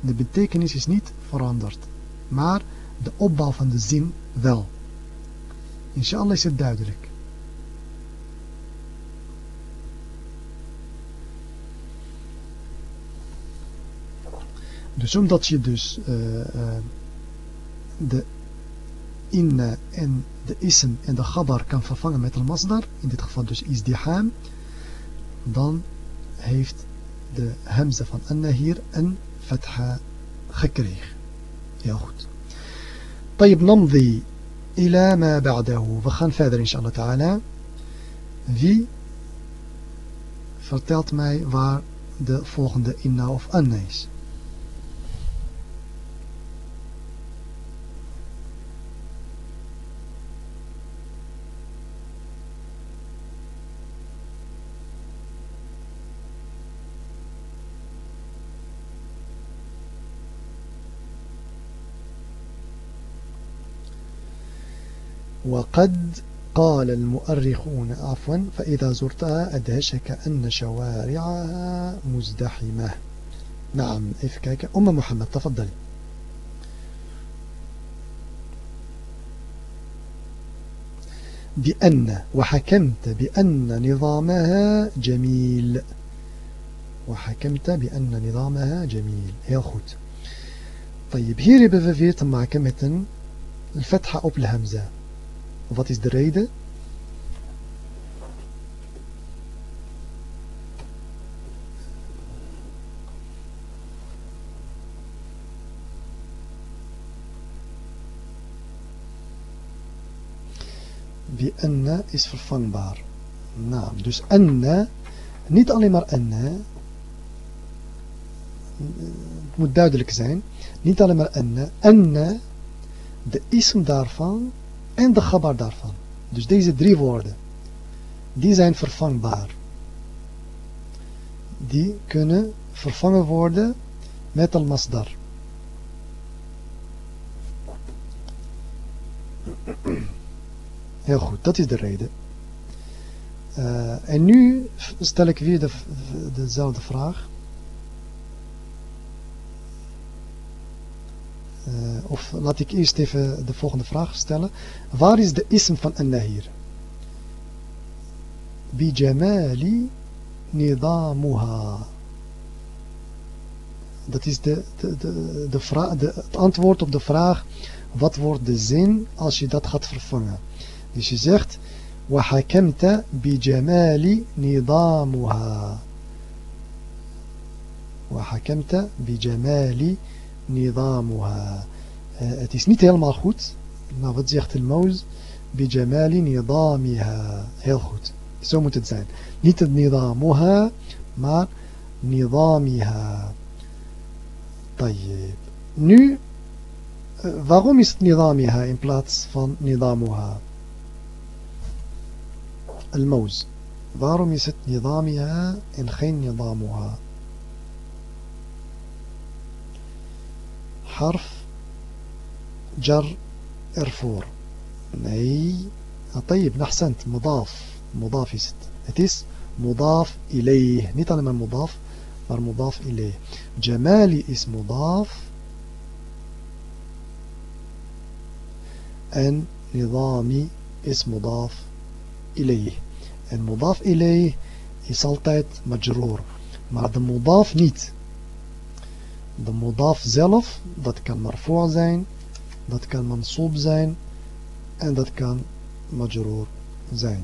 De betekenis is niet veranderd. Maar de opbouw van de zin wel. Inshallah is het duidelijk. Dus omdat je dus uh, uh, de inna en de ism en de gabar kan vervangen met een masdar, in dit geval dus isdiham, dan heeft de hamza van anna hier een fatha gekregen. Heel goed. طيب نمضي إلى ما بعده we gaan verder inshallah ta'ala wie vertelt mij waar de volgende inna of anna is وقد قال المؤرخون عفوا فإذا زرتها أدهشك أن شوارعها مزدحمة. نعم إفكاك. أم محمد تفضل بأن وحكمت بأن نظامها جميل. وحكمت بأن نظامها جميل. heel goed طيب te maken met een الفتحة de hamza Wat is de reden? Wie anna is vervangbaar. Nou, dus anna, niet alleen maar anna, het moet duidelijk zijn, niet alleen maar anna, anna, de ism daarvan en de gabar daarvan. Dus deze drie woorden, die zijn vervangbaar. die kunnen vervangen worden met al-masdar. Heel goed, dat is de reden. Uh, en nu stel ik weer de, dezelfde vraag. of laat ik eerst even de volgende vraag stellen. Waar is de ism van an-nahir? Bijamali nidamuha. Dat is de, de, de, de vraag, de, het antwoord op de vraag, wat wordt de zin als je dat gaat vervangen? Dus je zegt, وحكمت بجمال نظامها وحكمت بجمال نظامها. آه، اتسميت هل مالخوت نفت زيخت الموز بجمال نظامها. هالخوت سو متتزين نيت نظامها مع نظامها. طيب. نو Waarom is het Nidamiha in plaats van الموز Al-Mouz. Waarom is het Nidamiha? حرف جر إرفور. أي طيب نحسنت مضاف مضاف ست. اتس مضاف إليه. نتعلم طالما مضاف مضاف إليه. جمالي اسم مضاف أن نظامي اسم مضاف إليه. المضاف إليه يسلطت مجرور. مع مضاف نيت. De mudaf zelf, dat kan marfu' zijn, dat kan mansoob zijn en dat kan majroor zijn.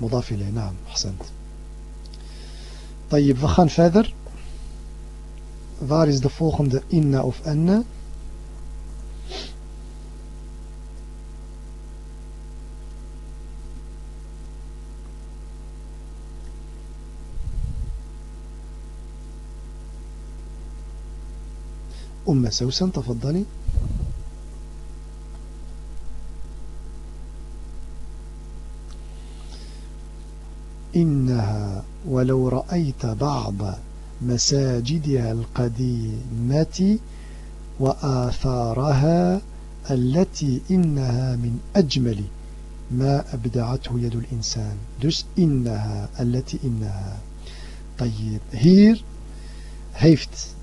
مضاف إليه نعم أحسنت طيب we gaan verder waar is de volgende inna of anna أم سوسن تفضلي. إنها ولو رأيت بعض مساجدها القديمة وآثارها التي إنها من أجمل ما أبدعته يد الإنسان. dus إنها التي إنها. طيب hier heeft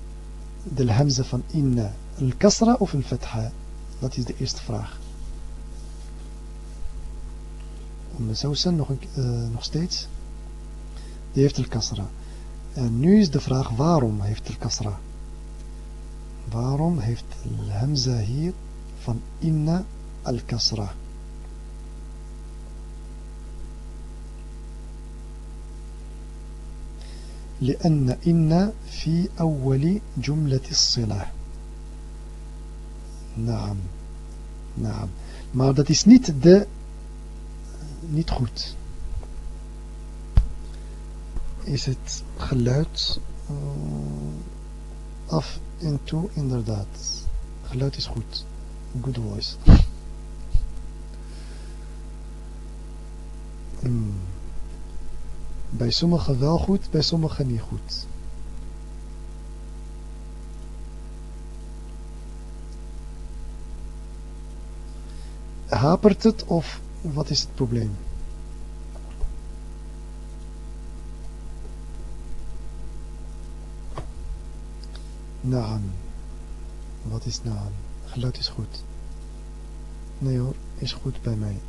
de hamza van inna al-kasra of al-fatha? Dat is de eerste vraag. Om Sausan nog, uh, nog steeds. Die heeft al-kasra. En nu is de vraag waarom heeft al-kasra? Waarom heeft al-hamza hier van inna al-kasra? لأن إن في أول جملة الصلة. نعم. نعم. ما دات إس نيت د نيت خوت إس إت خلوت أف إنتو إندردات خلوت إس خوت جود وويس Bij sommigen wel goed, bij sommigen niet goed. Hapert het of wat is het probleem? Naam. Wat is naam? Geluid is goed. Nee hoor, is goed bij mij.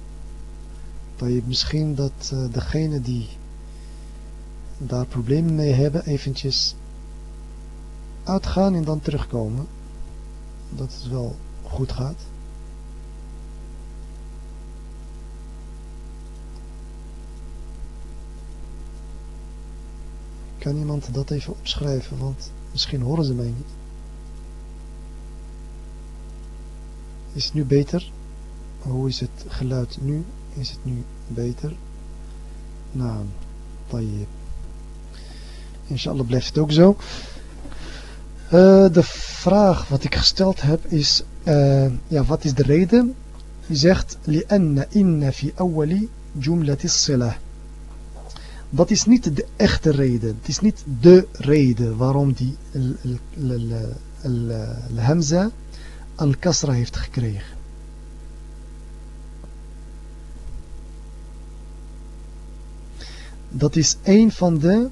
Misschien dat uh, degene die daar problemen mee hebben, eventjes uitgaan en dan terugkomen. Dat het wel goed gaat. Kan iemand dat even opschrijven, want misschien horen ze mij niet. Is het nu beter? Hoe is het geluid nu? Is het nu beter? Nou, tayyip. Inshallah blijft het ook zo. Uh, de vraag wat ik gesteld heb is, uh, ja, wat is de reden? Je zegt, لأن إن في أول jumlat is-silah. Dat is niet de echte reden. Het is niet de reden waarom die al-hamza al-kasra heeft gekregen. Dat is een van de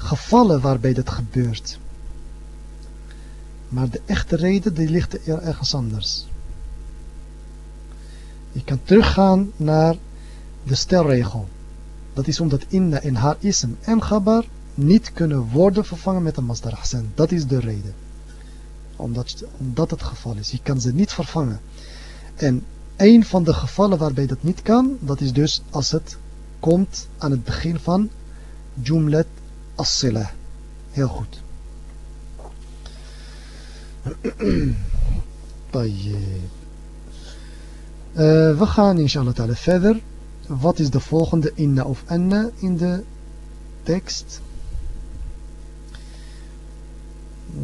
gevallen waarbij dat gebeurt. Maar de echte reden die ligt er ergens anders. Je kan teruggaan naar de stelregel. Dat is omdat inna en haar ism en gabar niet kunnen worden vervangen met een masdar. Dat is de reden. Omdat, omdat het geval is. Je kan ze niet vervangen. En een van de gevallen waarbij dat niet kan, dat is dus als het komt aan het begin van jumlat as-sila. Heel goed. طيب uh, we gaan inshallah ta'ala verder. Wat is de volgende inna of anna in de tekst?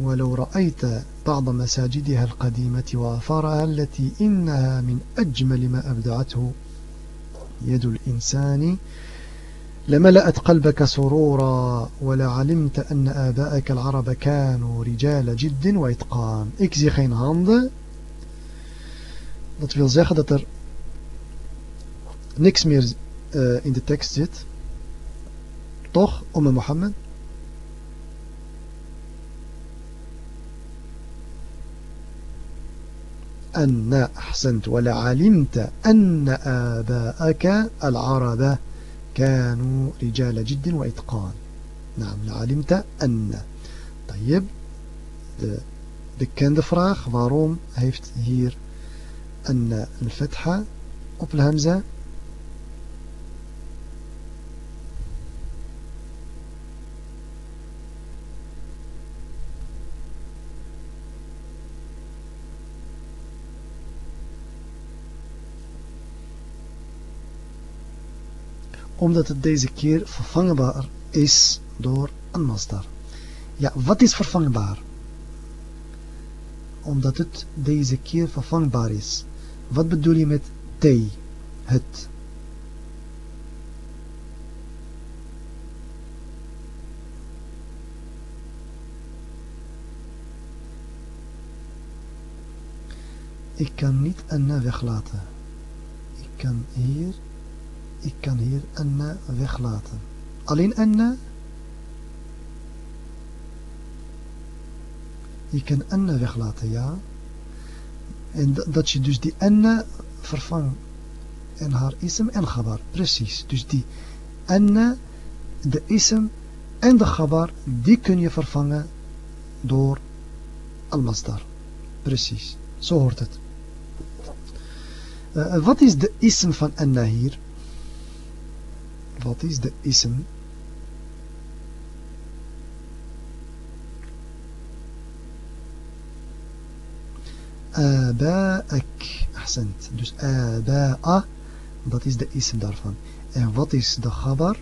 ولو رأيت بعض مساجدها القديمة وآثارها التي إنها من أجمل ما أبدعته يد الإنسان لملأت قلبك سرورا ولعلمت أن آباءك العرب كانوا رجال جد وإتقان Ik zie geen handen. Dat wil zeggen dat er niks meer uh, in de tekst zit. Toch, Ome Mohammed? أن أحسنت ولعلمت أن آباءك العرب كانوا رجال جد وإتقان. نعم لعلمت أن. طيب. بكند دفراخ واروم هيفت هير. أن الفتحة أو الهمزة omdat het deze keer vervangbaar is door een masdar. Ja, wat is vervangbaar? Omdat het deze keer vervangbaar is. Wat bedoel je met t? Het. Ik kan niet een weglaten. Ik kan hier ik kan hier anna weglaten. Alleen anna. Je kan anna weglaten, ja. En dat je dus die anna vervangt. En haar ism en gabar. Precies. Dus die anna, de ism en de gabar, die kun je vervangen door al-masdar. Precies. Zo hoort het. Uh, wat is de ism van anna hier? Wat is de ism? Aba'ak. Ahsend. Dus aba'a, dat is de ism daarvan. En wat is de gabar?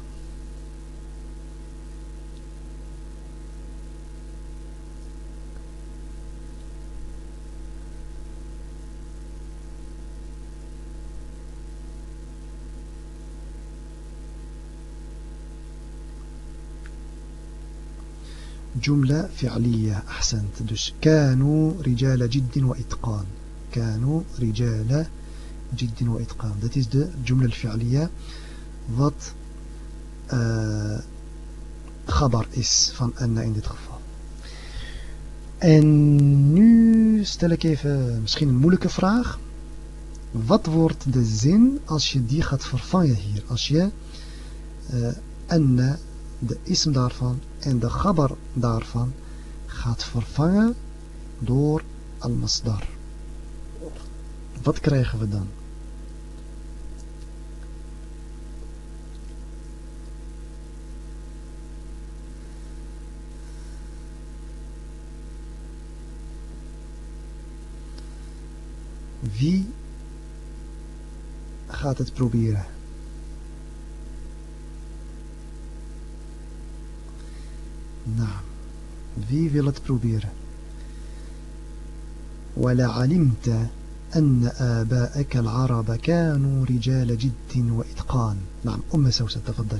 جملة فعلية أحسنت dus كانوا رجال جد وإتقان كانوا رجال جد وإتقان dat is de جملة الفعلية wat uh, خبر is van anna in dit geval en nu stel ik even misschien een moeilijke vraag wat wordt de zin als je die gaat vervangen hier als je uh, anna de ism daarvan en de gabar daarvan gaat vervangen door al-masdar. Wat krijgen we dan? Wie gaat het proberen? Nou, wie wil het proberen? ولا علمت أن آباءك العرب كانوا رجال جد وإتقان. نعم أم سوسة تفضل.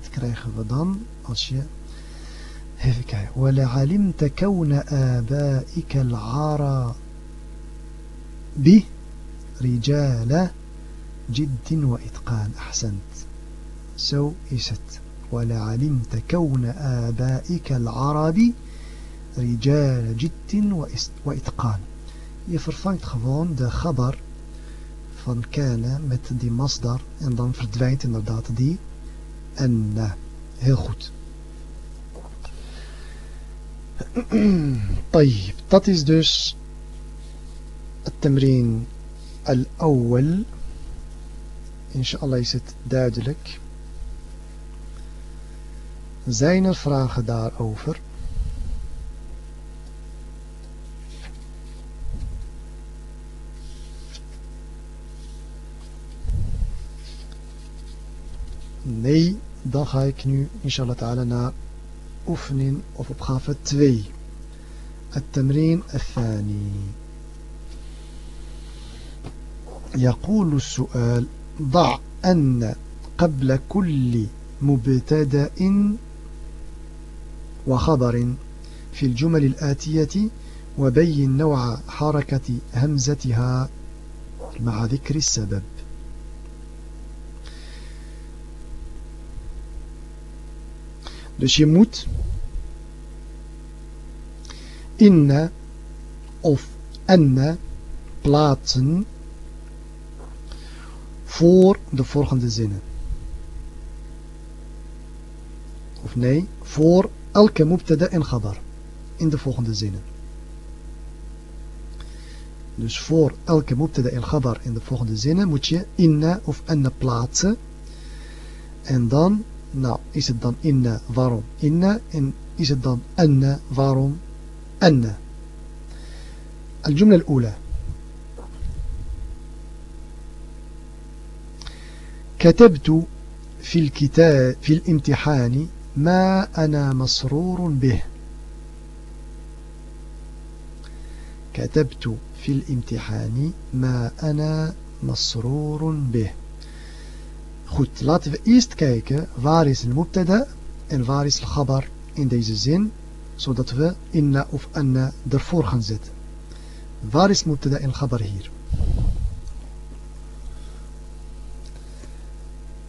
Wat krijgen we dan als je... Even kijken. وَلَعَلِمْتَ آبَائِكَ الْعَرَى بِ رِجَالَ جِدٍ وَإِتْقَانِ أحسنت Zo is het. وَلَعَلِمْتَ كَوْنَ آبَائِكَ الْعَرَبِ رِجَالَ جِدٍ وَإِتْقَانِ Je vervangt gewoon de gabar van kana met die masdar en dan verdwijnt inderdaad die en uh, heel goed. طيب dat is dus التمرين الأول إن شاء الله is het duidelijk zijn er vragen daarover nee Dan ga ik nu inshallah ta'ala naar oefening of opgave 2 التمرين الثاني. يقول السؤال ضع أن قبل كل مبتدأ وخبر في الجمل الآتية وبين نوع حركة همزتها مع ذكر السبب. Dus je moet inna of anna plaatsen voor de volgende zinnen. Of nee, voor elke mubtada en khabar in de volgende zinnen. Dus voor elke mubtada en khabar in de volgende zinnen moet je inna of anna plaatsen. En dan Nou, is het dan inna, waarom inna? En is het dan anna, waarom anna? الجملة الأولى. كتبت في الكتاب في الامتحان ما أنا مسرور به. كتبت في الامتحان ما أنا مسرور به. Goed, laten we eerst kijken waar is de mubtada en waar is de khabar in deze zin, zodat we inna of anna ervoor gaan zetten. Waar is mubtada en khabar hier?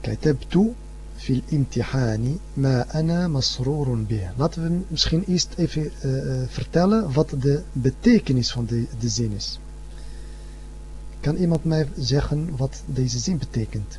كتبت في الامتحان ما أنا مسرور به. Laten we misschien eerst even uh, vertellen wat de betekenis van de, de zin is. Kan iemand mij zeggen wat deze zin betekent?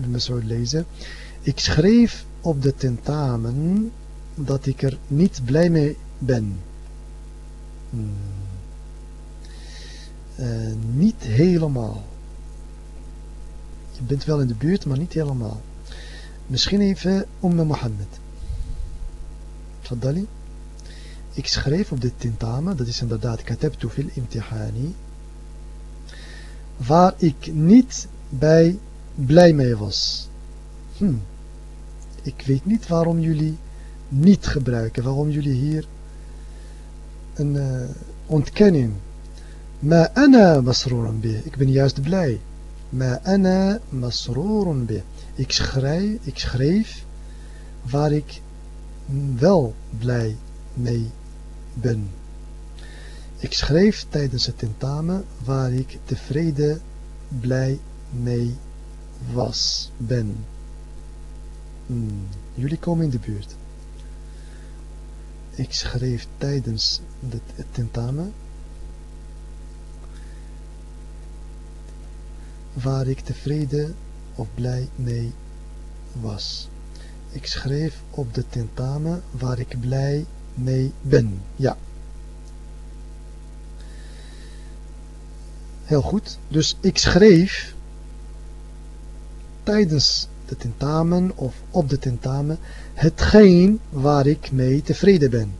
Ibn Mas'ud lezen. Ik schreef op de tentamen dat ik er niet blij mee ben. Hmm. Uh, niet helemaal. Je bent wel in de buurt, maar niet helemaal. Misschien even Umm Mohammed. Tfaddali. Ik schreef op de tentamen, dat is inderdaad katabtu fil imtihani, waar ik niet bij blij mee was. Hm. Ik weet niet waarom jullie niet gebruiken. Waarom jullie hier een uh, ontkenning. Ma ana masroorun bi. Ik ben juist blij. Ma ana masroorun bi. Ik schrijf, ik schreef waar ik wel blij mee ben. Ik schreef tijdens het tentamen waar ik tevreden blij mee ben was, ben. Hmm, jullie komen in de buurt. Ik schreef tijdens het tentamen waar ik tevreden of blij mee was. Ik schreef op de tentamen waar ik blij mee ben. Ja. Heel goed. Dus ik schreef tijdens de tentamen of op de tentamen hetgeen waar ik mee tevreden ben.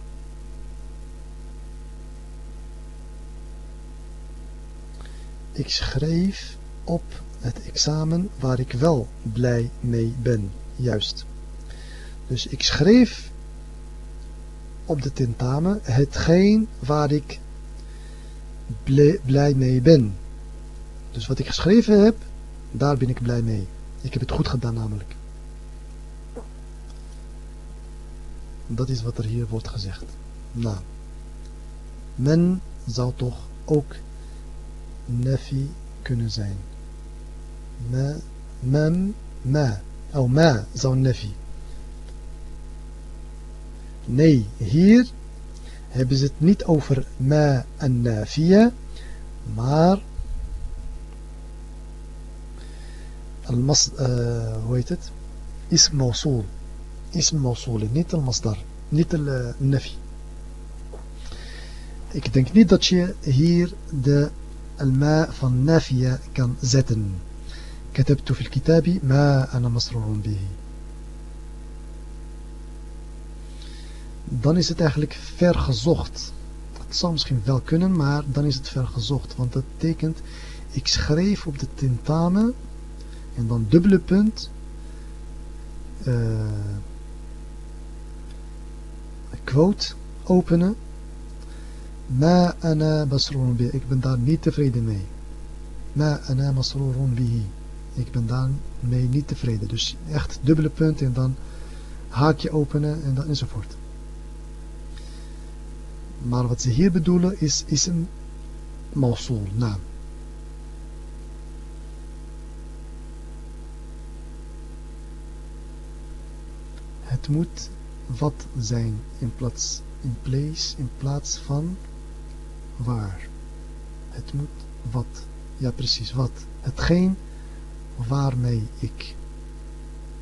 Ik schreef op het examen waar ik wel blij mee ben. Juist. Dus ik schreef op de tentamen hetgeen waar ik blij mee ben. Dus wat ik geschreven heb, daar ben ik blij mee. Ik heb het goed gedaan namelijk. Dat is wat er hier wordt gezegd. Nou, men zou toch ook nafi kunnen zijn. Ma, mem, ma. Oh, ma zou nafi. Nee, hier hebben ze het niet over ma en nafiya, maar المص... uh, hoe heet het? Ism mausul. Ism mausul, niet al-masdar. Niet al-nafi. Ik denk niet dat je hier de al-ma van nafiya kan zetten. كتبت في الكتاب ما أنا مسرور به dan is het eigenlijk ver gezocht. Het zou misschien wel kunnen, maar dan is het ver gezocht. Want dat betekent, ik schreef op de tentamen en dan dubbele punt. Uh, quote openen. Ma ana basrurun bi. Ik ben daar niet tevreden mee. Ma ana masrurun bihi. Ik ben daarmee niet tevreden. Dus echt dubbele punt en dan haakje openen en dan enzovoort. Maar wat ze hier bedoelen is, is een mausul, naam. Het moet wat zijn in plaats, in place, in plaats van waar. Het moet wat. Ja, precies, wat. Hetgeen waarmee ik.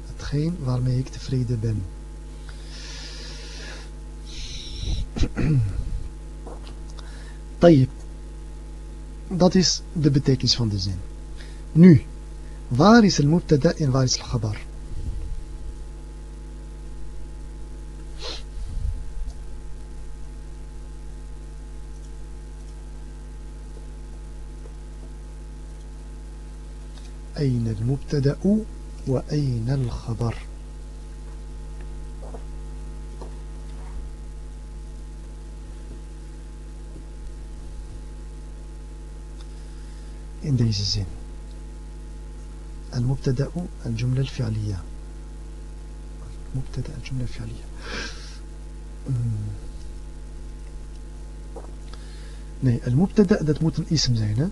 Hetgeen waarmee ik tevreden ben. Tayyip. Dat is de betekenis van de zin. Nu, waar is al-mubtada en waar is al-khabar? أين المبتدأ وأين الخبر؟ In deze zin. المبتدأ الجملة الفعلية. مبتدا الجملة الفعلية. nee المبتدأ dat moet een ism zijn hè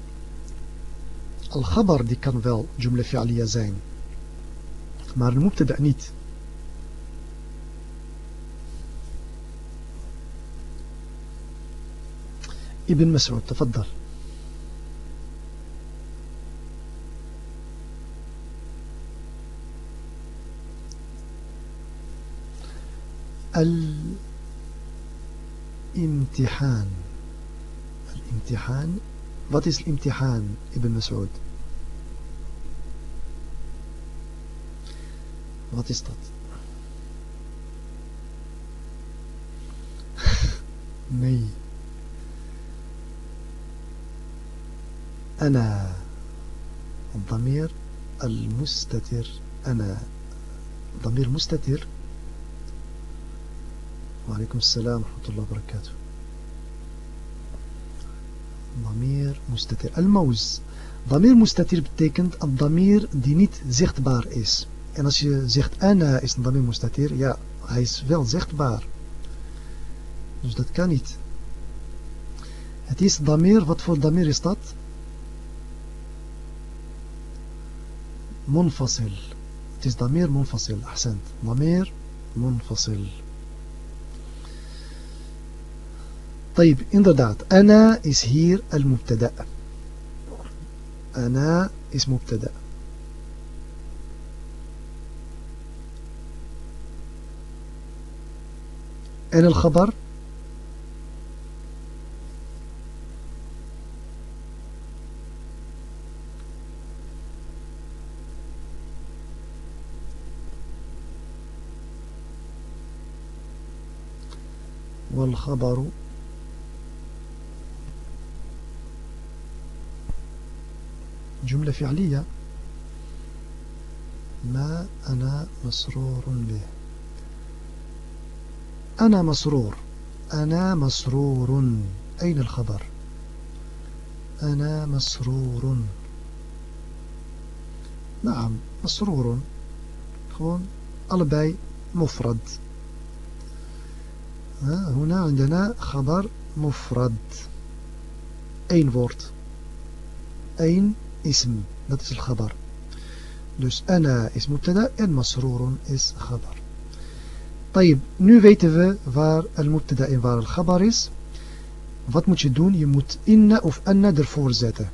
الخبر die kan wel جملة فعلية zijn maar المبتدا niet ابن مسعود تفضل. الامتحان. الامتحان wat is الامتحان ابن مسعود wat is dat nee أنا الضمير المستتر. أنا ضمير مستتر. وعليكم السلام ورحمة الله وبركاته. ضمير مستتر. الموز. ضمير مستتر betekent الضمير die niet zichtbaar is en als je zegt أنا is ضمير مستتر ja hij is wel zichtbaar dus dat kan niet. het ضمير wat voor ضمير is dat منفصل. is ضمير منفصل أحسنت. ضمير منفصل. طيب inderdaad أنا is المبتدأ. أنا is مبتدأ. En الخبر؟ والخبر جملة فعلية. ما أنا مسرور به. أنا مسرور. أنا مسرور. أين الخبر؟ أنا مسرور. نعم مسرور. gewoon allebei مفرد. هنا عندنا خبر مفرد. أين woord أين اسم dat is الخبر dus أنا is مبتدا en مسرور is خبر طيب nu weten we waar al-mubtada en waar al-khabar is wat moet je doen je moet inna of anna ervoor zetten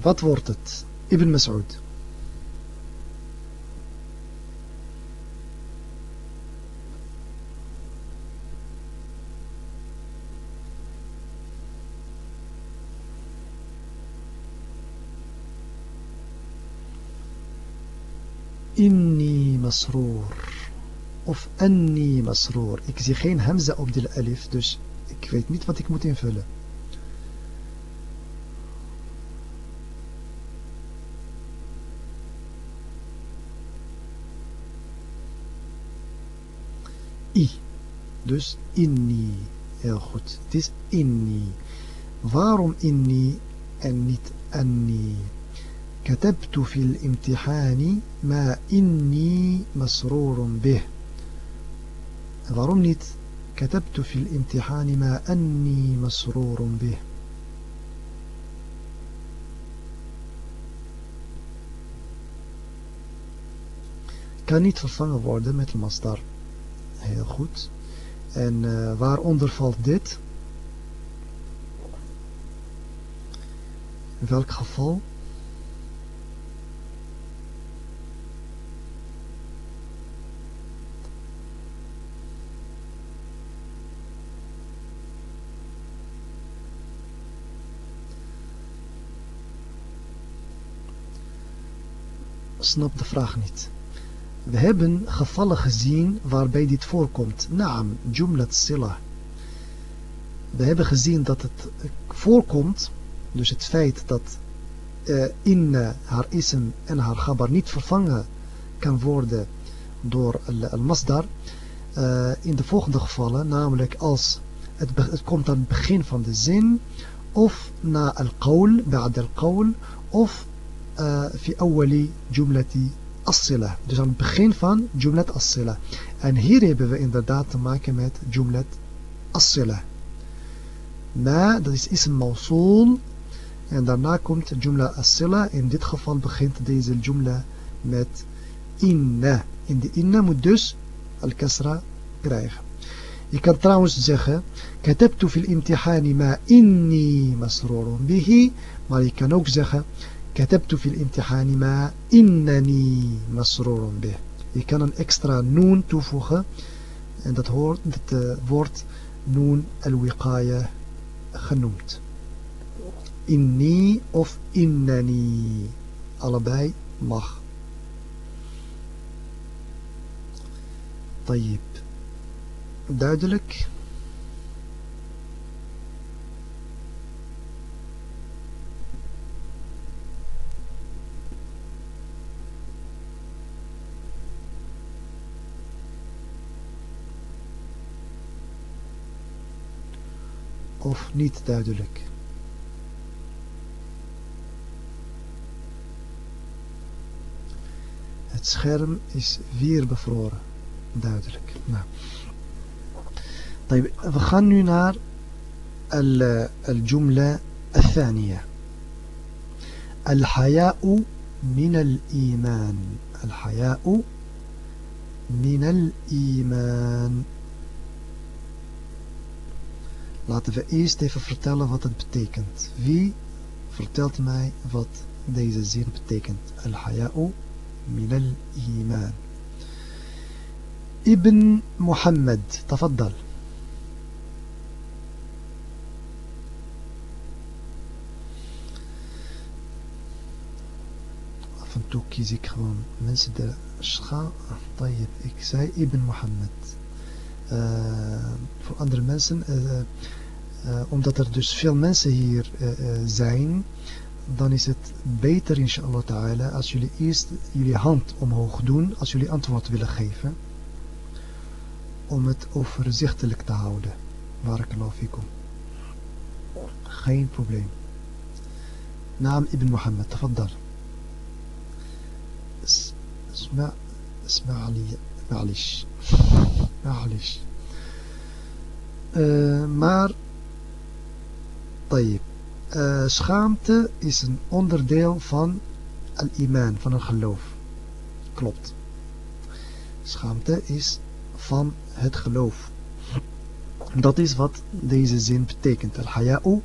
wat wordt het Ibn Mas'ud masroor. Of anni masroor. Ik zie geen hamza op de alif, dus ik weet niet wat ik moet invullen. I. Dus inni. Heel goed. Het is inni. Waarom inni en niet anni? كتبت في الامتحان ما إني مسرور به waarom niet كتبت في الامتحان ما أني مسرور به kan niet vervangen worden met masdar heel goed en uh, waaronder valt dit in welk geval snap de vraag niet. We hebben gevallen gezien waarbij dit voorkomt. Naam, jumlat sila. We hebben gezien dat het voorkomt, dus het feit dat uh, in haar ism en haar gabar niet vervangen kan worden door al-masdar. Uh, in de volgende gevallen, namelijk als het, het komt aan het begin van de zin, of na al-qawl, ba'd al-qawl, of في أول جملة الصلة dus aan het begin van جملة الصلة en hier hebben we inderdaad te maken met جملة الصلة ما dat is ism mausul en daarna komt جملة الصلة in dit geval begint deze جملة met inna in de inna moet dus al-kasra krijgen je kan trouwens zeggen كتبت في الامتحان ما إني مسرور به maar je kan ook zeggen كتبت في الامتحان ما إنني مسرور به. يمكن أن أكسترا نون توفوخ وذات وورد نون الوقاية خنومت إني أو إنني ألباي مخ طيب دادلك of niet duidelijk? Het scherm is weer bevroren. Duidelijk. Nou. We gaan nu naar الجملة الثانية الحياء من الإيمان الحياء من الإيمان Laten we eerst even vertellen wat het betekent. Wie vertelt mij wat deze zin betekent? Al-haya'u min al-iman. Ibn Muhammad, tafaddal. Af en toe kies ik gewoon mensen de scha. Ik zei Ibn Muhammad. Uh, voor andere mensen... Uh, uh, omdat er dus veel mensen hier uh, uh, zijn, dan is het beter inshallah ta'ala als jullie eerst jullie hand omhoog doen als jullie antwoord willen geven. Om het overzichtelijk te houden. Barakallahu fikum. Geen probleem. Naam Ibn Muhammad, tafaddal. اسمع اسمع لي معلش معلش uh, maar طيب uh, schaamte is een onderdeel van al-iman, van een geloof. Klopt. Schaamte is van het geloof. Dat is wat deze zin betekent. Al-haya'u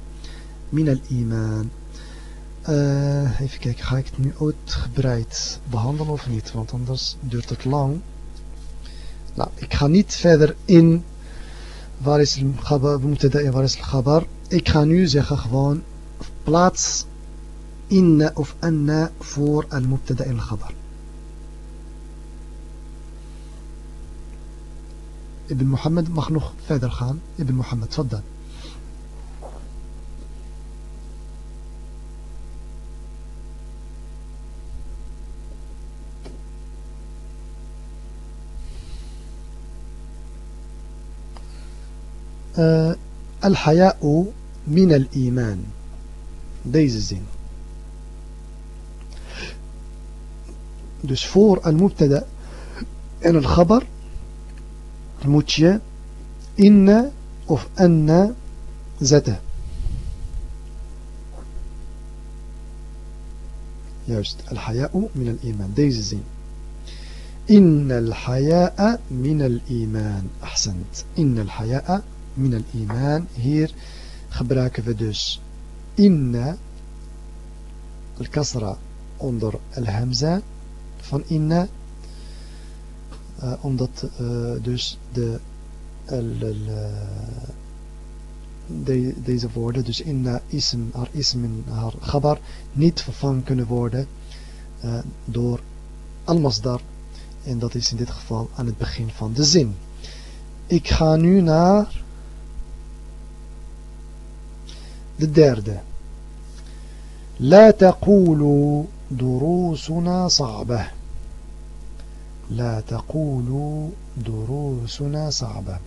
min al-iman. Uh, even kijken, ga ik het nu uitgebreid behandelen of niet? Want anders duurt het lang. Nou, ik ga niet verder in waar is al-khabar, waar is al-khabar. Ik ga nu zeggen gewoon plaats inna of anna voor al-mubtada in al-khabar. Ibn Muhammad mag nog verder gaan. Ibn Muhammad, tfaddal. Uh, Al-haya'u min al-iman. Deze zin. Dus voor al-mubtada en al-khabar moet je inna of anna zetten. Juist, al-haya'u min al-iman. Deze zin. إن الحياء من الإيمان أحسنت إن الحياء min al-iman. Hier gebruiken we dus inna al-kasra onder al-hamza van inna. Uh, omdat uh, dus de, uh, de, deze woorden, dus inna ism, haar ism en haar khabar, niet vervangen kunnen worden door al-masdar. En dat is in dit geval aan het begin van de zin. Ik ga nu naar De. لا تقولوا دروسنا صعبة. لا تقولوا دروسنا صعبة.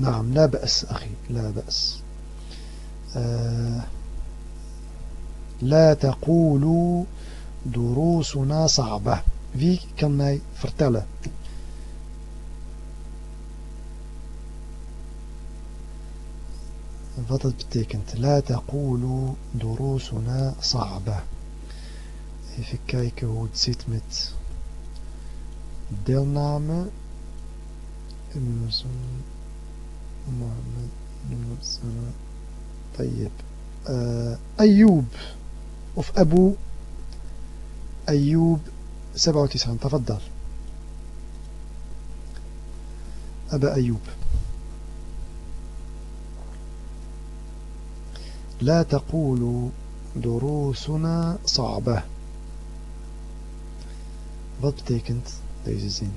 نعم لا بأس أخي لا بأس. آه لا تقولوا دروسنا صعبة. Wie kan mij wat het betekent. La taqulu durusuna sa'ba. Even kijken hoe het zit met deelname. طيب أيوب of أبو أيوب 97 تفضل أبا أيوب لا تقولوا دروسنا صعبة Wat betekent deze zin?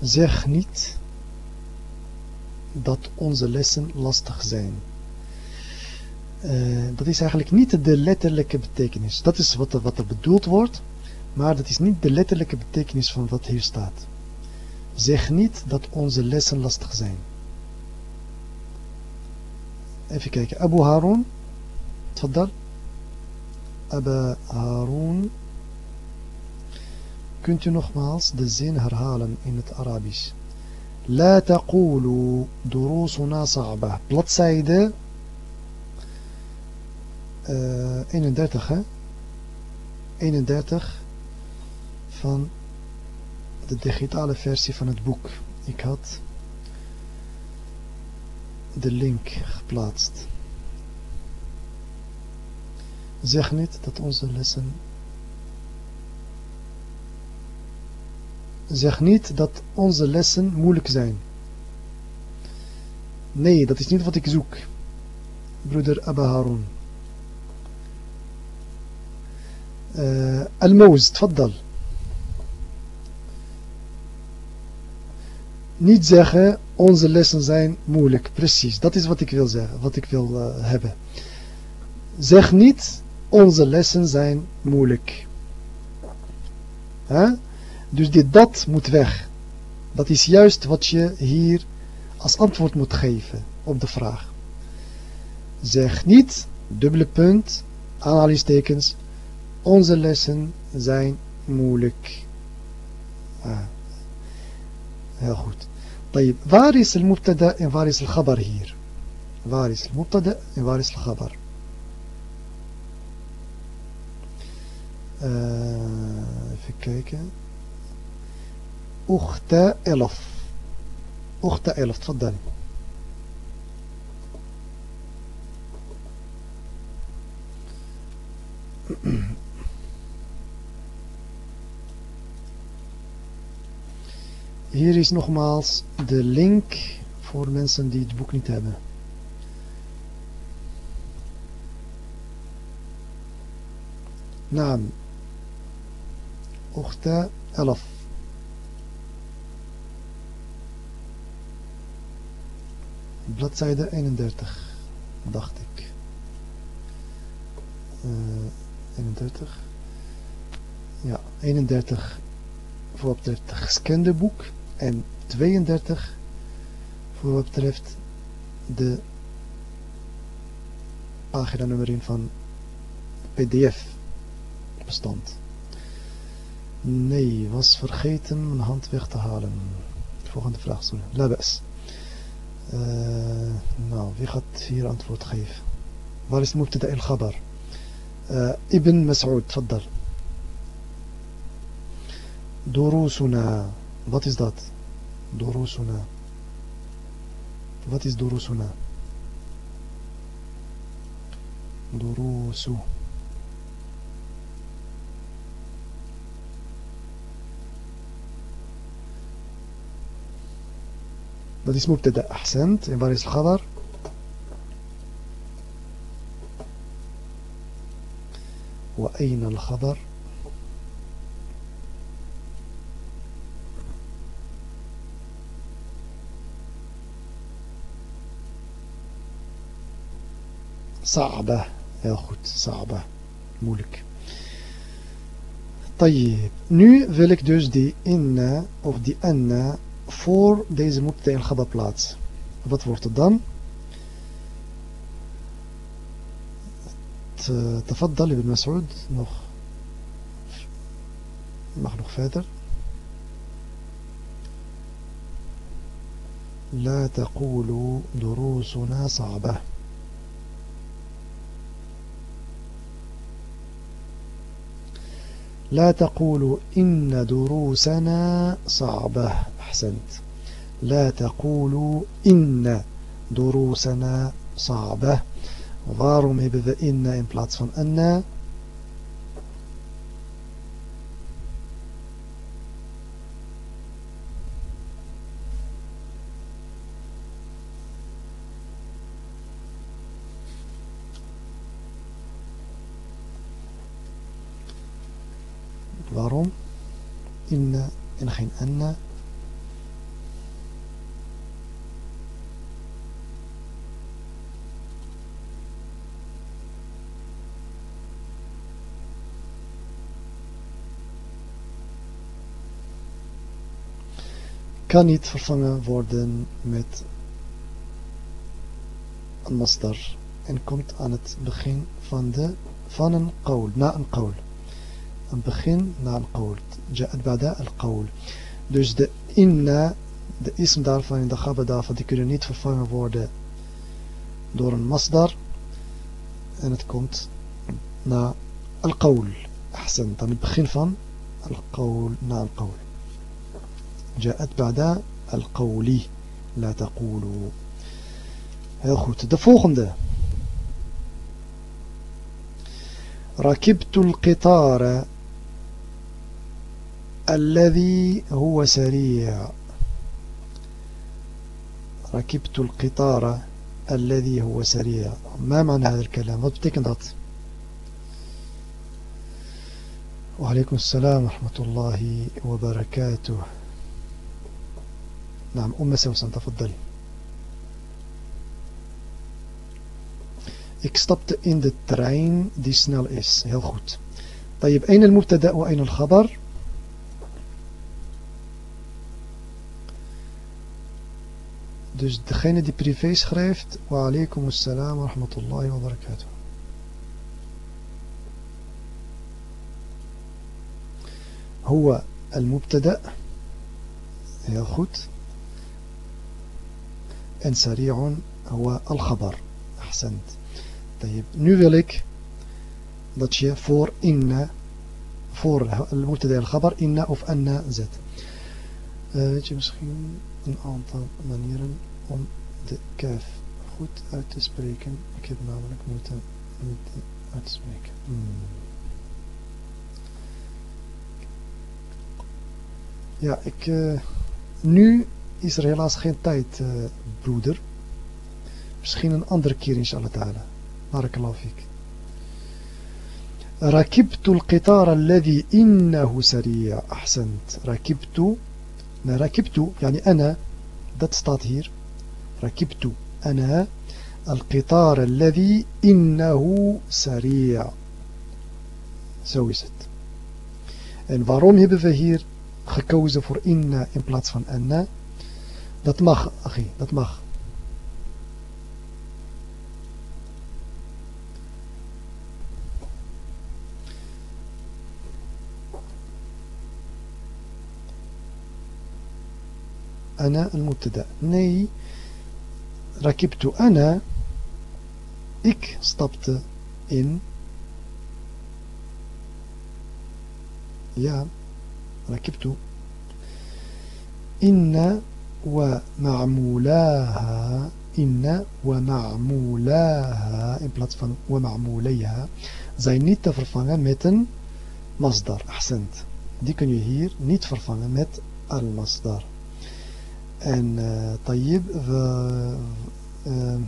Zeg niet dat onze lessen lastig zijn. Eh, dat is eigenlijk niet de letterlijke betekenis. Dat is wat, wat er bedoeld wordt, maar dat is niet de letterlijke betekenis van wat hier staat. Zeg niet dat onze lessen lastig zijn. Even kijken. Abu Harun. Tfaddal. Abu Harun. Kunt u nogmaals de zin herhalen in het Arabisch? La taqulu durusuna sa'ba. Bladzijde uh, 31 hè? 31 van de digitale versie van het boek. Ik had de link geplaatst. Zeg niet dat onze lessen Zeg niet dat onze lessen moeilijk zijn. Nee, dat is niet wat ik zoek. Broeder Abba Harun. Al-Mouz, tfaddal. Niet zeggen, onze lessen zijn moeilijk. Precies, dat is wat ik wil zeggen, wat ik wil uh, hebben. Zeg niet, onze lessen zijn moeilijk. Dus dit dat moet weg. Dat is juist wat je hier als antwoord moet geven op de vraag. Zeg niet, dubbele punt, aanhalingstekens, onze lessen zijn moeilijk. Ah. Heel goed. طيب waar is mubtada en waar is khabar hier? Waar is mubtada en waar is khabar? Uh, even kijken. أخت إلف أخت إلف تفضل Hier is nogmaals de link voor mensen die het boek niet hebben. Naam. Ochtend 11. bladzijde 31, dacht ik. Uh, 31. Ja, 31 voor het gescande boek en 32 voor wat betreft de pagina nummer van pdf bestand. Nee, was vergeten mijn hand weg te halen. Volgende vraag, sorry. Labes. Uh, nou, wie gaat hier antwoord geven? Waar is Mubtada el-Khabar? Uh, Ibn Mas'ud, tfaddal. Durusuna. Wat is dat? Durusuna. Wat is Durusuna? Durusu. Dat is mubtada ahsant. En waar is het khabar? وأين الخبر صعبة heel goed صعبة moeilijk طيب nu wil ik dus die inna of die anna voor deze mubtada en khabar plaats. Wat wordt het dan? تفضل ابن مسعود nog mag nog verder لا تقولوا دروسنا صعبة لا تقولوا إن دروسنا صعبة. أحسنت. لا تقولوا إن دروسنا صعبة. waarom hebben we in in plaats van anna waarom inna en geen anna kan niet vervangen worden met een masdar en komt aan het begin van, de, van een qawl, na een qawl. Begin na een qawl. Ja'at bada al qawl. Dus de inna de ism daarvan en de gabba daarvan, die kunnen niet vervangen worden door een masdar. En het komt na al-qawl. Ahsan, dan het begin van al-qawl na al-qawl. جاءت بعد القولي لا تقولوا heel goed de volgende ركبت القطار الذي هو سريع ركبت القطار الذي هو سريع ما معنى هذا الكلام wat betekent وعليكم السلام ورحمة الله وبركاته نعم أم سوسن تفضلي Ik stapte in de trein die snel is. Heel goed. طيب أين المبتدأ وأين الخبر؟ Dus degene die privé schrijft, wa alaikum assalam wa rahmatullahi wa barakatuh. هو المبتدأ heel goed en هو الخبر أحسنت طيب nu wil ik dat je voor inna voor المبتدأ الخبر inna of anna zet uh, weet je misschien een aantal manieren om de kaf goed uit te spreken. Ik heb namelijk moeten niet uitspreken. Hmm. Ja, ik, uh, nu is er helaas geen tijd, uh, broeder. Misschien een andere keer inshallah ta'ala. Barakallahu fik. ركبت القطار الذي إنه سريع أحسنت ركبت ركبت يعني أنا dat staat hier ركبت أنا القطار الذي إنه سريع zo is het en waarom hebben we hier gekozen voor inna in plaats van anna dat mag achie, dat mag أنا المبتدأ. ني ركبت أنا إك ستبت إن. يا ركبت. إن ومعمولاها إن ومعمولاها إن بلاتفن ومعموليها. زي نيت تفرفانا متن مصدر أحسنت. دي كن يهير نيت تفرفانا مت المصدر. En uh, Tayyib, we, uh,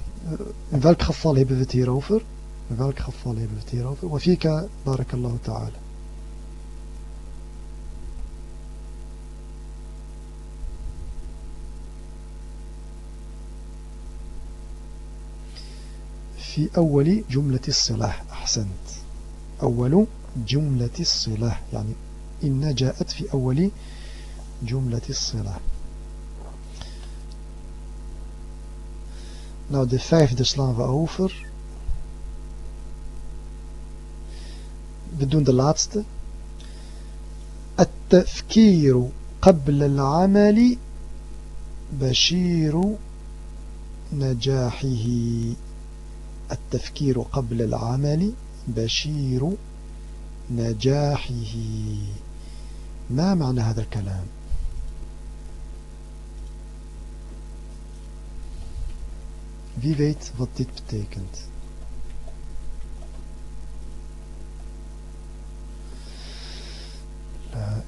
in welk geval hebben we het hierover? In welk geval hebben we het hierover? Wafika, barakallahu ta'ala. في أول جملة الصلاح أحسنت أول جملة الصلاح يعني إن جاءت في أول جملة الصلاح Nou, de vijfde slaan we over. We doen de laatste. التفكير قبل العمل بشير نجاحه التفكير قبل العمل بشير نجاحه ما معنى هذا الكلام Wie weet wat dit betekent? La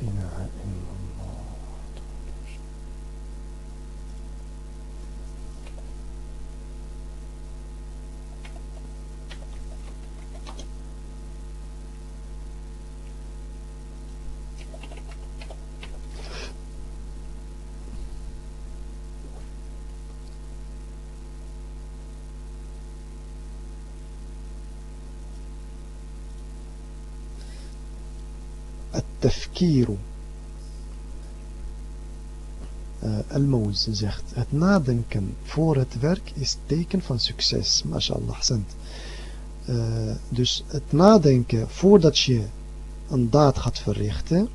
tafkiru. Uh, Al-Mouz zegt, het nadenken voor het werk is teken van succes. MashaAllah, zend. Uh, dus het nadenken voordat je een daad gaat verrichten.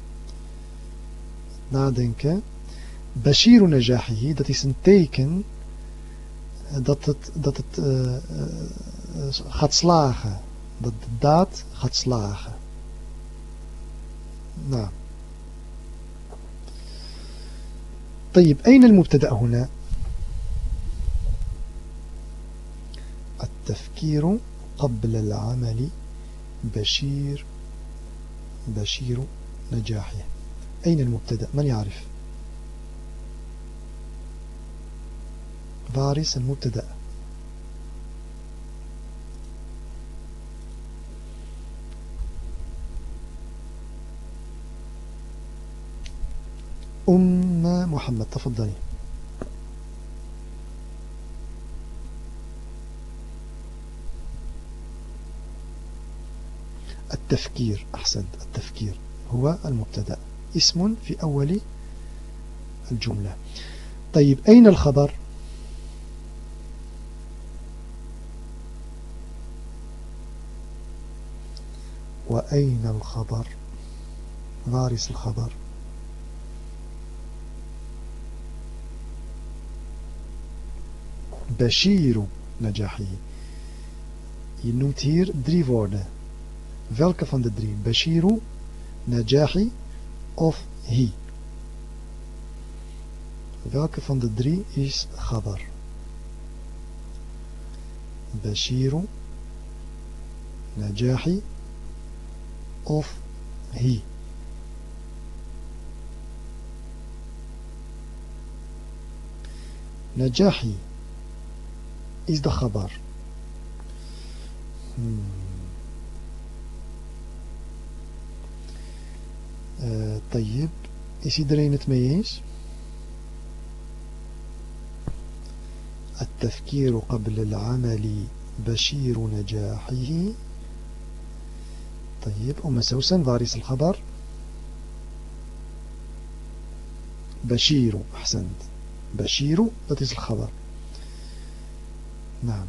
Nadenken. Bashiru najahihi, dat is een teken uh, dat het, dat het uh, gaat slagen. Dat de daad gaat slagen. Nou. طيب أين المبتدأ هنا؟ التفكير قبل العمل بشير بشير نجاحه. أين المبتدأ؟ من يعرف؟ فارس المبتدأ. أم محمد تفضلي. التفكير أحسنت التفكير هو المبتدأ. اسم في أول الجملة. طيب أين الخبر؟ وأين الخبر؟ وارث الخبر. بشير نجاحه Je noemt hier drie woorden. Welke van de drie? Bashiru, Najahi of Hi? Welke van de drie is Ghabar? Bashiru, Najahi of Hi? Najahi is de Ghabar. Hmm. Uh, طيب is iedereen het mee eens? التفكير قبل العمل بشير نجاحه طيب أم سوسن فارس الخبر بشير أحسنت بشير is الخبر Naam.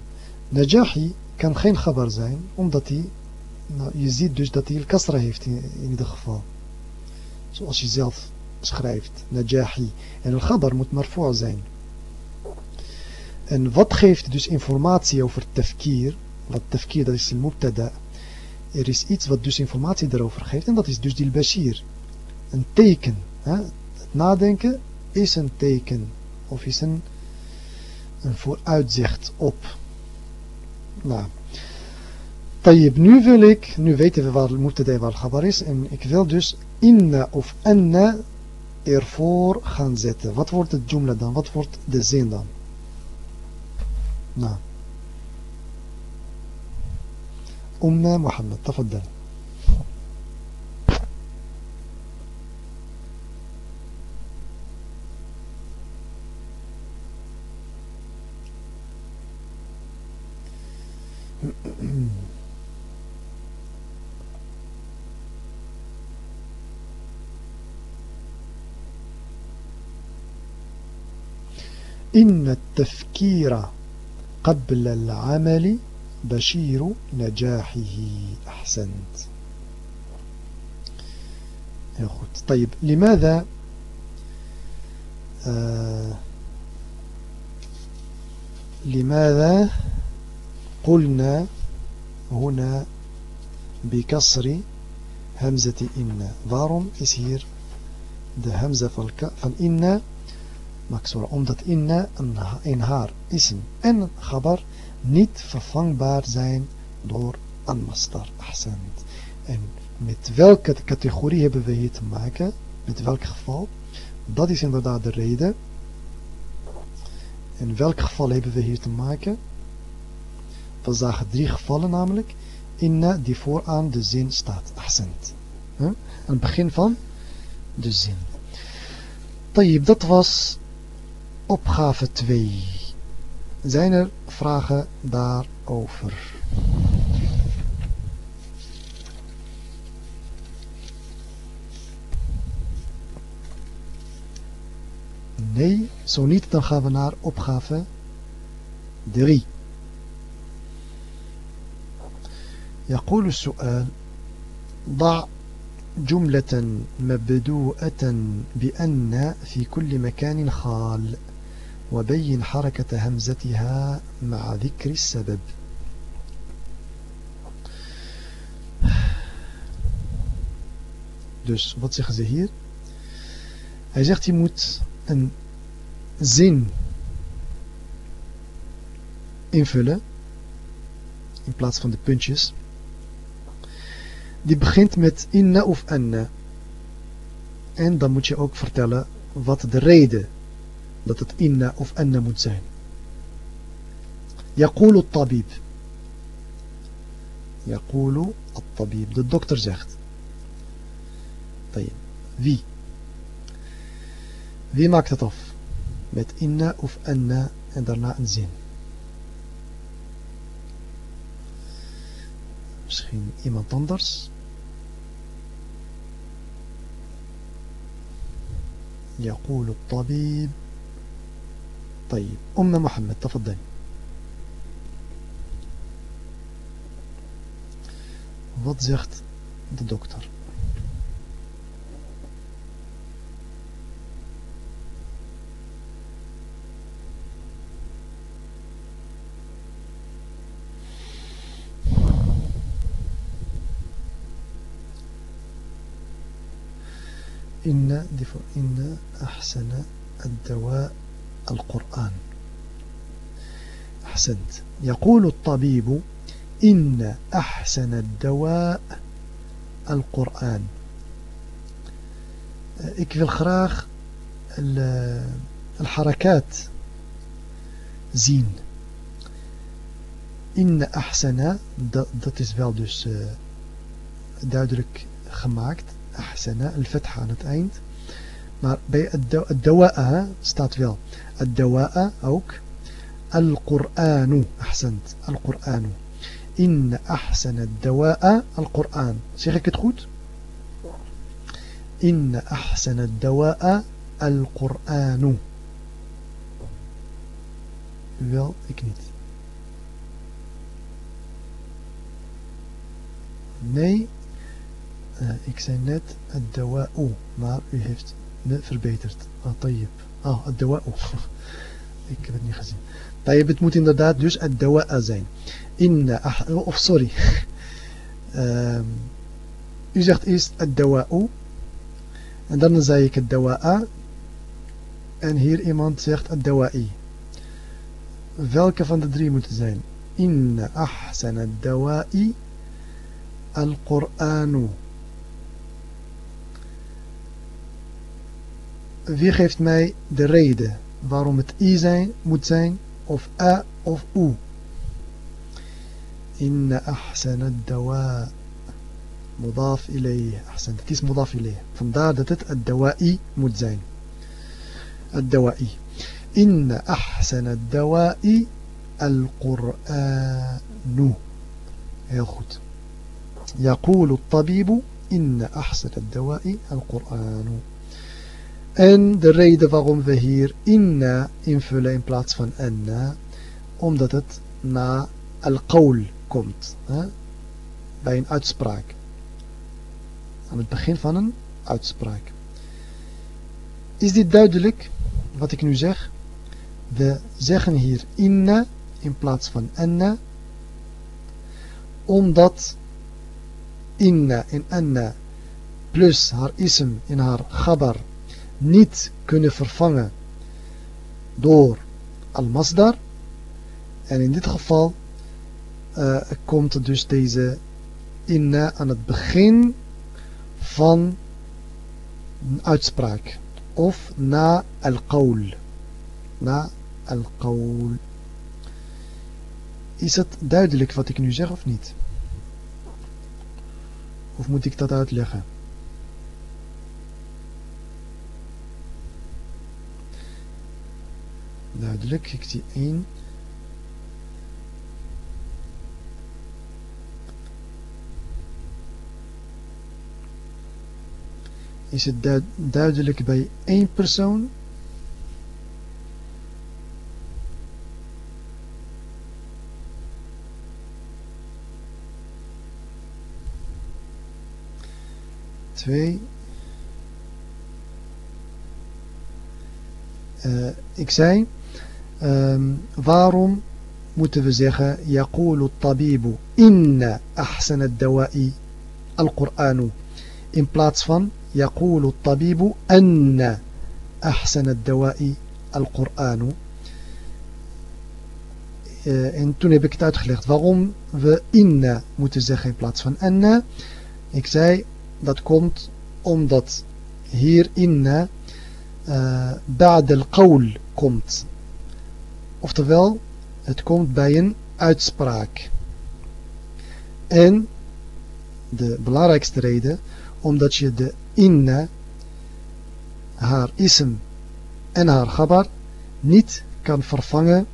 Najahi kan geen gabar zijn, omdat hij, nou, je ziet dus dat hij al-kasra heeft in, in, ieder geval. Zoals je zelf schrijft, Najahi. En al-gabar moet maar voor zijn. En wat geeft dus informatie over tafkir? Wat tafkir, dat is al-mubtada. Er is iets wat dus informatie daarover geeft en dat is dus dil-bashir. Een teken. Hè? Het nadenken is een teken. Of is een een vooruitzicht op. Nou. طيب nu wil ik, nu weten we waar mubtada en waar khabar is en ik wil dus inna of anna ervoor gaan zetten. Wat wordt het jumla dan? Wat wordt de zin dan? Nou. Umma Mohammed, tafaddal. إن التفكير قبل العمل بشير نجاحه. أحسنت. طيب لماذا آه لماذا قلنا هنا بكسر همزة إن؟ waarom is hier de hamza van inna maksura. Omdat inna in haar ism en gabar niet vervangbaar zijn door anmastar. Ahsanit. En met welke categorie hebben we hier te maken? Met welk geval? Dat is inderdaad de reden. In welk geval hebben we hier te maken? We zagen drie gevallen namelijk. Inna die vooraan de zin staat. Ahsend. Aan het begin van de zin. Tayyip, dat was Opgave 2. Zijn er vragen daarover? Nee, zo niet, dan gaan we naar opgave 3. يقول السؤال ضع جملة مبدوءة بأن في كل مكان خال وبين حركة همزتها مع ذكر السبب Dus wat zeggen ze hier? Hij zegt je moet een zin invullen in plaats van de puntjes. Die begint met inna of anna. En dan moet je ook vertellen wat de reden dat het inna of anna moet zijn. يقول الطبيب يقول الطبيب de dokter zegt طيب wie wie maakt het af met inna of anna en daarna een zin misschien iemand anders يقول الطبيب طيب أم محمد تفضل Wat zegt de dokter? إن إن أحسن الدواء القرآن. أحسنت. يقول الطبيب إن أحسن الدواء القرآن. في الخراخ الحركات. زين. إن أحسن ذات إسفال دوس دادرك خماكت. أحسن الفتحة نتأينت. Maar bij الدواء staat wel الدواء ook القرآن أحسنت. القرآن. إن أحسن الدواء القرآن. zeg ik het goed إن أحسن الدواء القرآن. Wel ik niet nee ik zei net الدواء. maar u heeft verbeterd ah طيب ah الدواء ik heb het niet gezien طيب het moet inderdaad dus الدواء zijn إن of sorry um, u zegt eerst الدواء en dan zei ik الدواء en hier iemand zegt الدوائي welke van de drie moet zijn إن أحسن الدواء القرآن wie geeft mij de reden waarom het i zijn, moet zijn of a of u? إن أحسن الدواء مضاف إليه أحسن het is مضاف إليه vandaar dat het الدوائي moet zijn. الدوائي إن أحسن الدواء القرآن heel goed. يقول الطبيب إن أحسن الدواء القرآن En de reden waarom we hier inna invullen in plaats van anna, omdat het na al-qawl komt. Bij een uitspraak. Aan het begin van een uitspraak. Is dit duidelijk wat ik nu zeg? We zeggen hier inna in plaats van anna. Omdat inna en anna plus haar ism in haar gabar niet kunnen vervangen door al-masdar. En in dit geval uh, komt dus deze inna aan het begin van een uitspraak. Of na al-qawl. Na al-qawl. Is het duidelijk wat ik nu zeg of niet? Of moet ik dat uitleggen? Duidelijk. Ik zie 1. Is het duidelijk bij één persoon? 2. Uh, ik zei, um, waarom moeten we zeggen, يقول الطبيب إن أحسن الدواء القرآن in plaats van يقول الطبيب أن أحسن الدواء القرآن uh, en toen heb ik het uitgelegd waarom we inna moeten zeggen in plaats van anna. Ik zei dat komt omdat hier inna uh, ba'd al-qawl komt. Oftewel, het komt bij een uitspraak. En de belangrijkste reden, omdat je de inna, haar ism en haar gabar niet kan vervangen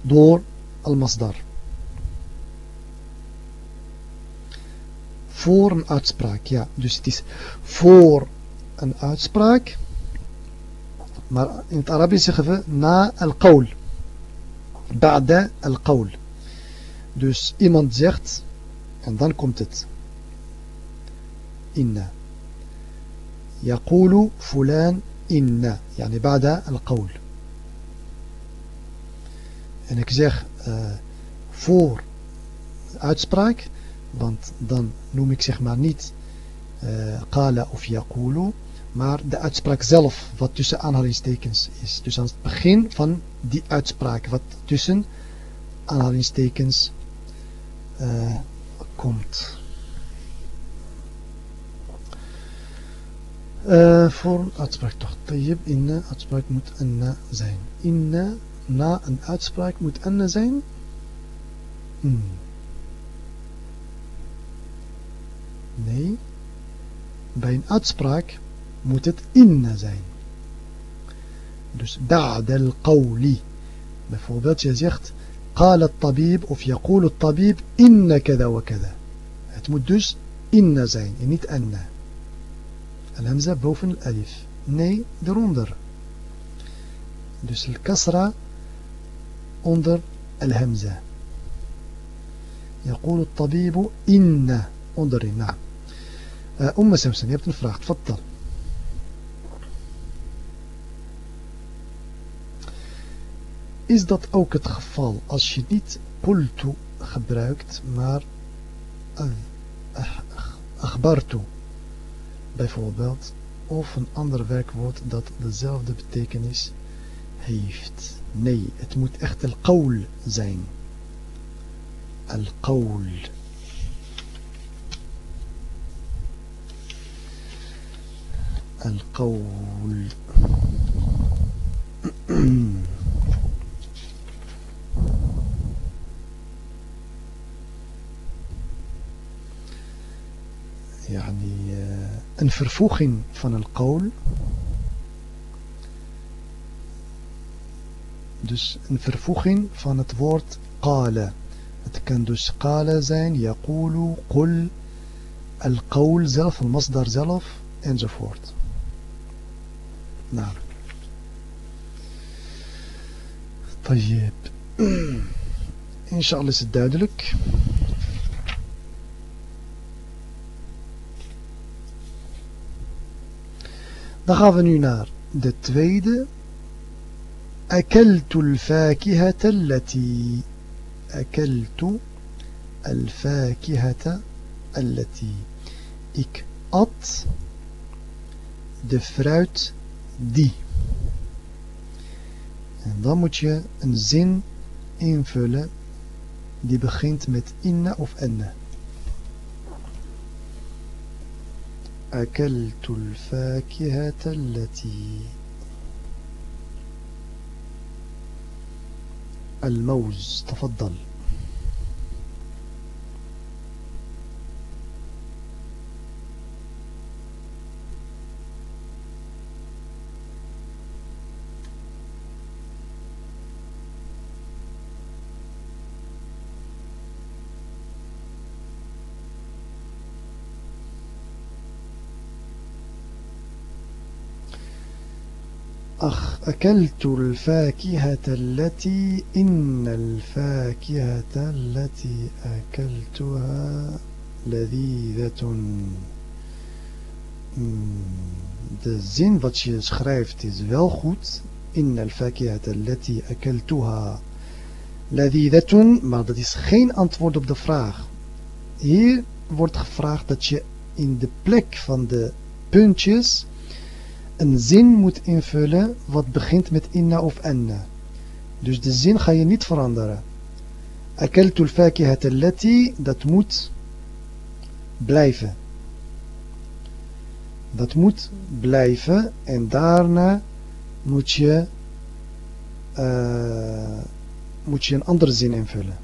door al-masdar. Voor een uitspraak, ja. Dus het is voor een uitspraak. Maar in het Arabisch zeggen we na al-qawl. Ba'da al-qawl. Dus iemand zegt en dan komt het. Inna. يقول فلان إن يعني بعد القول En ik zeg uh, voor uitspraak, want dan noem ik zeg maar niet uh, qala of yaqulu, maar de uitspraak zelf, wat tussen aanhalingstekens is. Dus aan het begin van die uitspraak, wat tussen aanhalingstekens uh, komt. Uh, voor een uitspraak toch. Tayyib, inna, uitspraak moet anna zijn. Inna na een uitspraak moet anna zijn? Hmm. Nee. Bij een uitspraak moet het inna zijn. Dus ba'd al-qawli. Bijvoorbeeld je zegt قال الطبيب of يقول الطبيب إن كذا وكذا. Het moet dus inna zijn en niet anna. Al-hamza boven al-alif. Nee, eronder. Dus al-kasra onder الهمزة يقول الطبيب إن onderin نعم أم سمسم een vraag تفضل Is dat ook het geval als je niet qultu gebruikt, maar akhbartu bijvoorbeeld, of een ander werkwoord dat dezelfde betekenis heeft? Nee, het moet echt al-qawl zijn. Al-qawl. Al-qawl. يعني een vervoeging van al-qawl Dus een vervoeging van het woord qala. Het kan dus qala zijn, yaqulu, qul, al-qawl zelf, al-masdar zelf, enzovoort. Nou. طيب inshallah is het duidelijk dan gaan we nu naar de tweede أكلت الفاكهة التي أكلت الفاكهة التي ik at de fruit die. En dan moet je een zin invullen die begint met inna of enne. أكلت الفاكهة التي الموز. تفضل. أخ أكلت الفاكهة التي إن الفاكهة التي أكلتها لذيذة de zin wat je schrijft is wel goed. In al-fakihata allati akaltuha ladhidatun. Maar dat is geen antwoord op de vraag. Hier wordt gevraagd dat je in de plek van de puntjes een zin moet invullen wat begint met inna of anna. Dus de zin ga je niet veranderen. Akaltu al-fakihata allati, dat moet blijven. Dat moet blijven en daarna moet je, uh, moet je een andere zin invullen.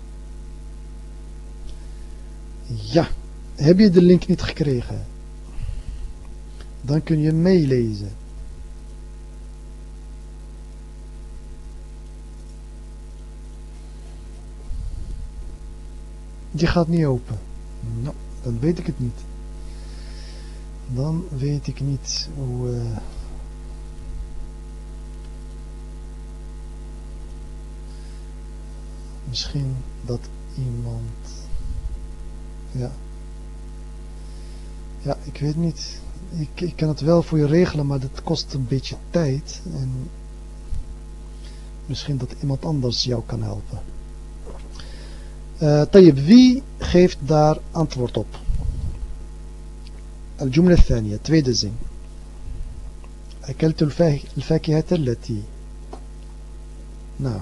Ja, heb je de link niet gekregen? Dan kun je meelezen. Die gaat niet open. Nou, dan weet ik het niet dan weet ik niet hoe... Uh, misschien dat iemand... Ja. Ja, ik weet niet. Ik, ik kan het wel voor je regelen, maar dat kost een beetje tijd. En misschien dat iemand anders jou kan helpen. Uh, wie geeft daar antwoord op? الجملة الثانية zin أكلت الفاكهة التي نعم.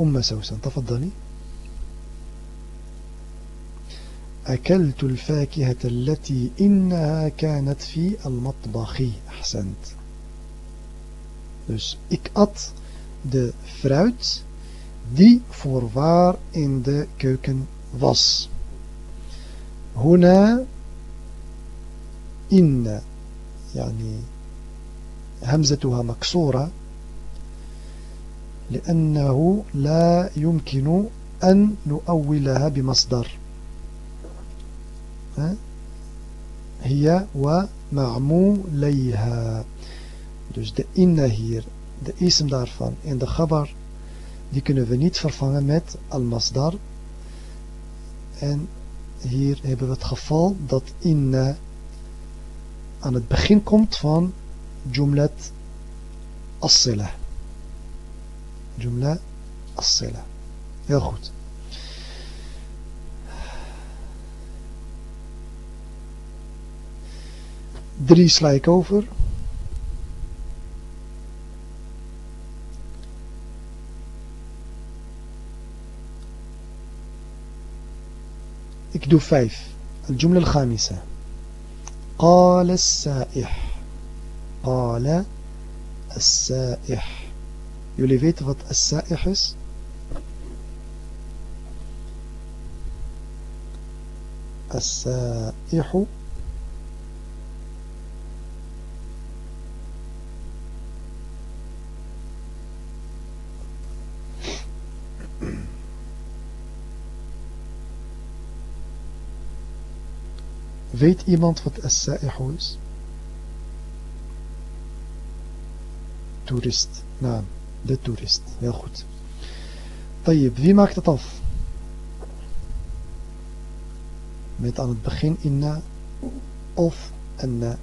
أم سوسن تفضلي. أكلت الفاكهة التي إنها كانت في المطبخ. أحسنت. Dus ik at de fruit die voorwaar in de keuken was. هنا إن يعني همزتها مكسورة لأنه لا يمكن أن نؤولها بمصدر. Hiya wa ma'mulayha. Dus de inna hier, de ism daarvan en de gabar, die kunnen we niet vervangen met al-masdar. En hier hebben we het geval dat inna aan het begin komt van jumlat as-sila. Jumla as-sila. Heel goed. Drie sla ik over. اكدو فايف الجملة الخامسة قال السائح. قال السائح. Jullie weten wat السائح is? السائح Weet iemand wat as-sa'ihu is? Toerist. Nou, de toerist. Heel goed. Tayyip, wie maakt het af? Met aan het begin inna of anna.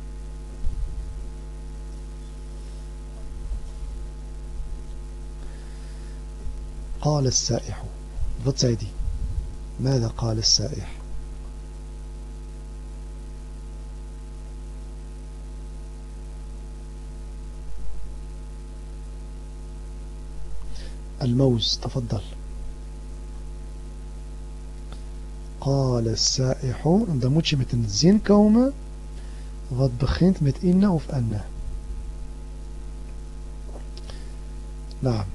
قال السائح wat zei die ماذا قال السائح الموز تفضل. قال السائح dan moet je met een zin wat begint met inna of anna نعم.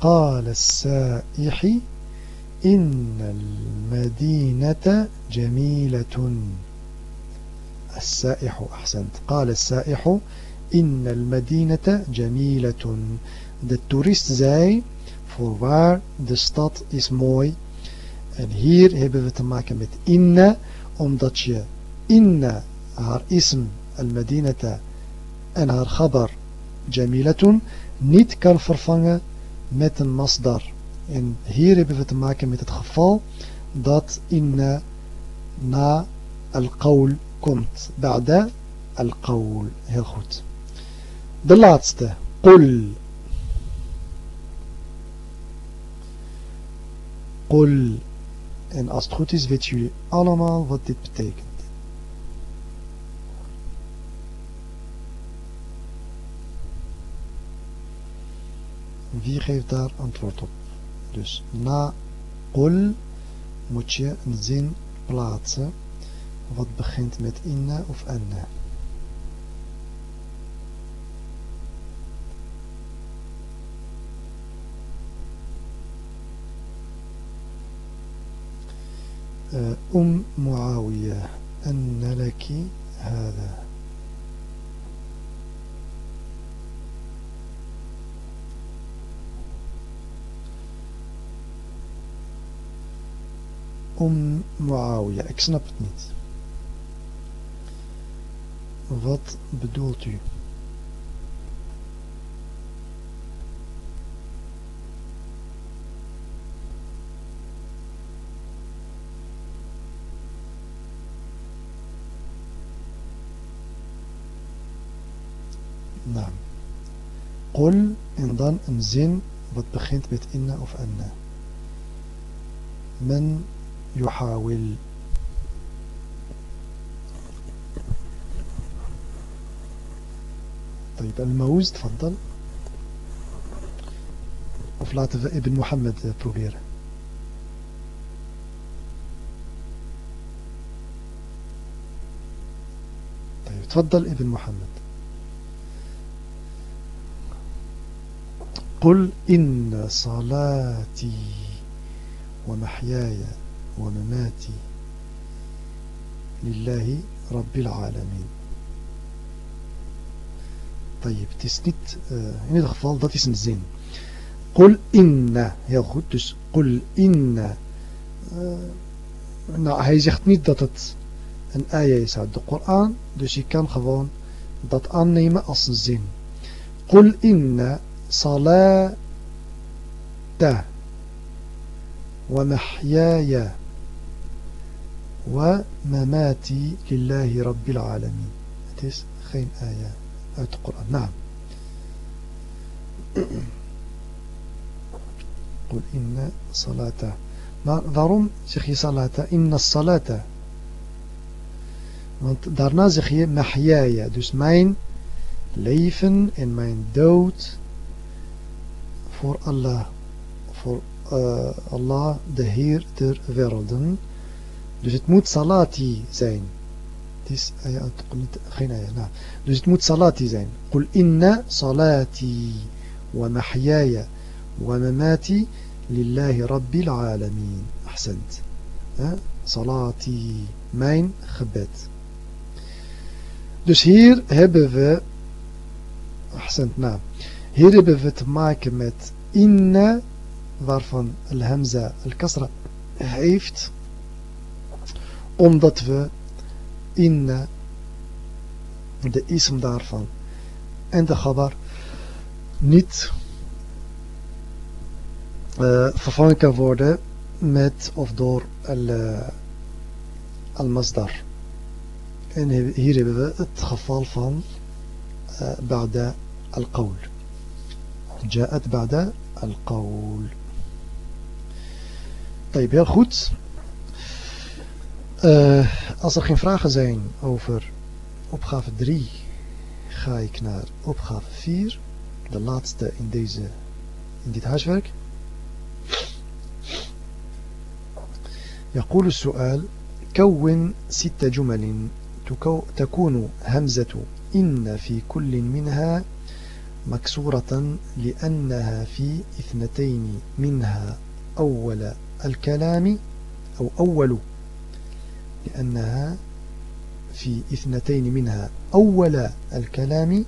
قال السائح إن المدينة جميلة. السائح أحسنت. قال السائح إن المدينة جميلة De toerist zei, voorwaar, de stad is mooi. En hier hebben we te maken met inna, omdat je inna, haar ism, al-madinata, en haar khabar, jamilatun, niet kan vervangen met een masdar. En hier hebben we te maken met het geval dat inna na al-qawl komt. Ba'da al-qawl. Heel goed. De laatste. Qul. Qul. En als het goed is, weten jullie allemaal wat dit betekent. Wie geeft daar antwoord op? Dus na qul moet je een zin plaatsen wat begint met inna of anna. أم معاوية أن لك هذا Om Muawiyah. Ik snap het niet. Wat bedoelt u? قل إن ضن إن زين بتبخنت بيت إنا أو فأنا. من يحاول؟ طيب الموز تفضل. وفلات ابن محمد بروبير. طيب تفضل ابن محمد. قل إن صلاتي ومحياي ومماتي لله رب العالمين طيب het is niet uh, in ieder geval dat is een zin قل إن heel goed dus قل إن uh, nou hij zegt niet dat het een ayah is uit de Koran dus je kan gewoon dat aannemen als een zin قل إن صلاة ومحياي ومماتي لله رب العالمين. هذه خيم آية آية القرآن نعم قل إن صلاة ما ضرم سيخي صلاة إن الصلاة Want daarna zeg je, Mahiaya, dus mijn leven en mijn voor Allah. Voor uh, Allah, de Heer der werelden. Dus het moet salati zijn. Het is ayah, geen ayah. Nou. Dus het moet salati zijn. Qul inna salati wa mahyaya wa mamati lillahi rabbil alamin. Ahsend. Salati. Mijn gebed. Dus hier hebben we Ahsend. Nou. Hier hebben we te maken met inna, waarvan al-hamza al-kasra heeft, omdat we inna, de ism daarvan en de khabar niet eh, vervangen kan worden met of door eh, al-mazdar. En hier hebben we het geval van uh, ba'da al-qawl. جاءت بعد القول طيب heel goed Uh, als er geen vragen zijn over opgave 3, ga ik naar opgave 4, de laatste in, deze, in dit huiswerk. يقول السؤال كون ست جمل تكون همزة إن في كل منها مكسورة لأنها في اثنتين منها أول الكلام أو أول لأنها في اثنتين منها أول الكلام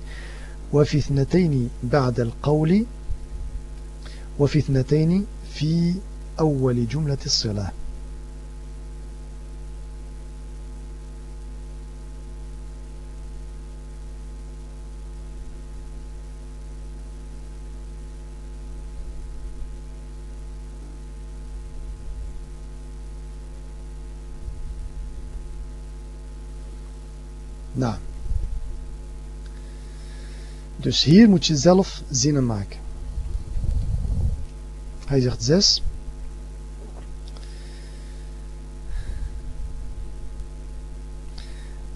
وفي اثنتين بعد القول وفي اثنتين في أول جملة الصلاة Nou. Dus hier moet je zelf zinnen maken. Hij zegt 6.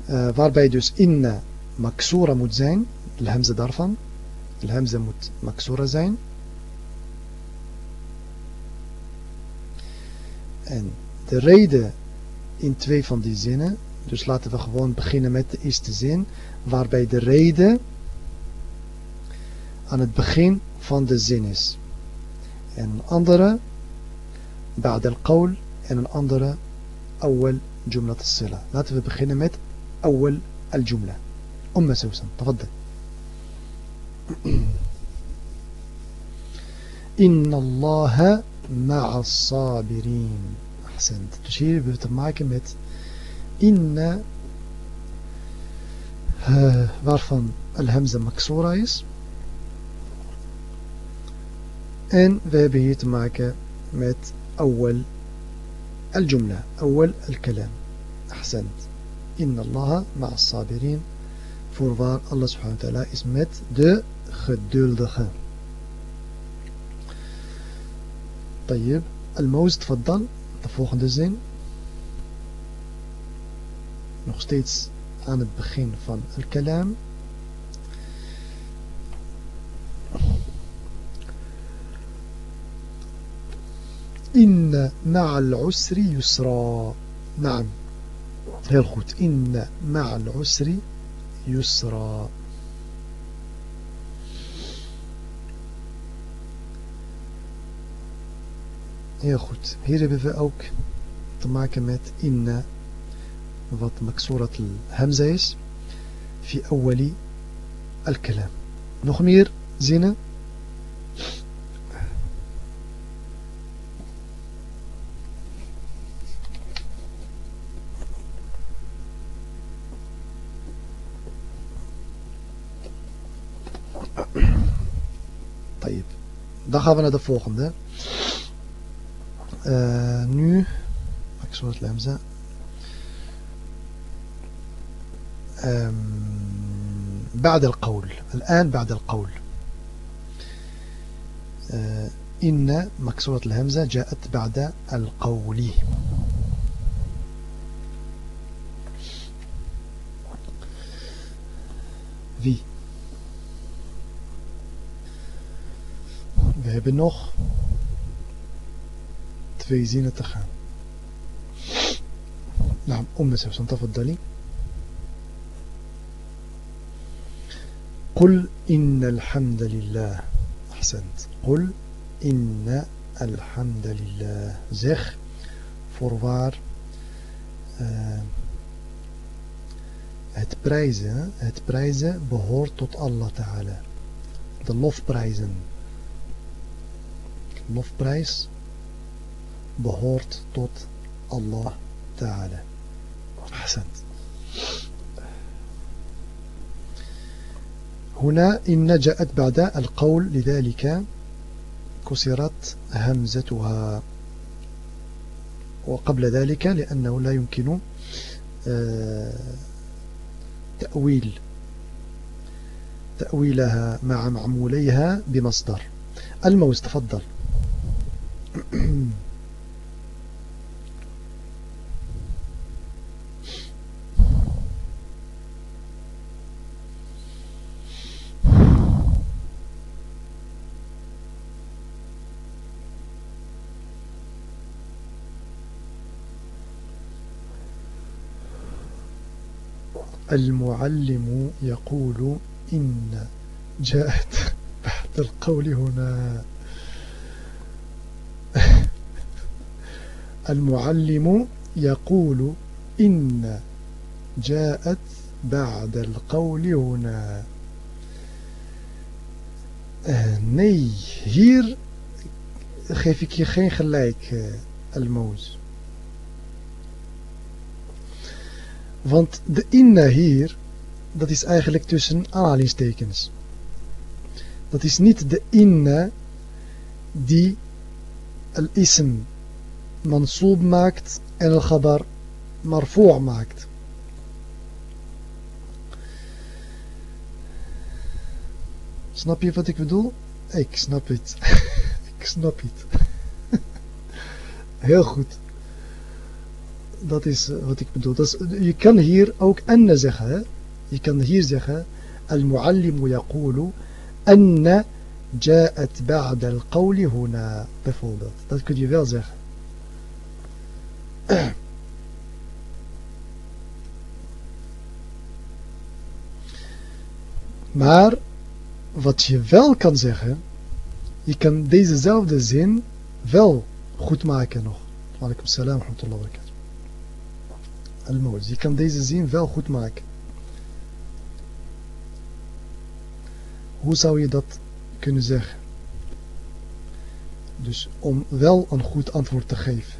Uh, waarbij dus inna maksura moet zijn. De hamza daarvan. De hamza moet maksura zijn. En de reden in twee van die zinnen. Dus laten we gewoon beginnen met de eerste zin. Waarbij de reden aan het begin van de zin is. En een andere بعد القول en een andere أول جملة الصلة laten we beginnen met أول الجملة أم سوسن تفضل إن الله مع الصابرين أحسنت dus hier hebben we te maken met إن ظرفا الهمزة مكسورة is إن ذا hebben hier مت أول الجملة أول الكلام. أحسنت. إن الله مع الصابرين. فورفار الله سبحانه وتعالى اسمت خدول دخان. طيب الموز تفضل. De volgende nog steeds aan het begin van al-kalam إن مع العسر يسرا نعم heel goed إن مع العسر يسرا Heel goed. Hier hebben we ook te maken met inna, wat maksurat al-hamza is, fi awali al-kalam. Nog meer zinnen? Dan gaan we naar de volgende. Uh, nu, مكسورة الهمزة بعد القول الآن بعد القول إن مكسورة الهمزة جاءت بعد القول Wie? We hebben nog twee zinnen te gaan. نعم أم سوسن تفضلي قل إن الحمد لله أحسنت قل إن الحمد لله voorwaar uh, het prijzen het prijzen behoort tot Allah Ta'ala de lofprijzen lofprijs behoort tot Allah Ta'ala. أحسنت هنا إن جاءت بعد القول لذلك كسرت همزتها. وقبل ذلك لأنه لا يمكن تأويل تأويلها مع معموليها بمصدر. الموز تفضل المعلم يقول إن جاءت بعد القول هنا المعلم يقول إن جاءت بعد القول هنا nee, hier geef ik je uh, Want de inna hier, dat is eigenlijk tussen aanhalingstekens. Dat is niet de inna die al-ism mansoob maakt en al-khabar marfu' maakt. Snap je wat ik bedoel? Ik snap het. ik snap het. Heel goed. Dat is wat ik bedoel. Is, je kan hier ook enne zeggen. Hè? Je kan hier zeggen. Al-muallimu yaqulu anna ja'at ba'da al-qawli huna. Bijvoorbeeld. Dat kun je wel zeggen. Maar wat je wel kan zeggen, je kan dezezelfde zin wel goed maken nog. Walaikum wa rahmatullahi wa barakatuh. Je kan deze zin wel goed maken. Hoe zou je dat kunnen zeggen? Dus om wel een goed antwoord te geven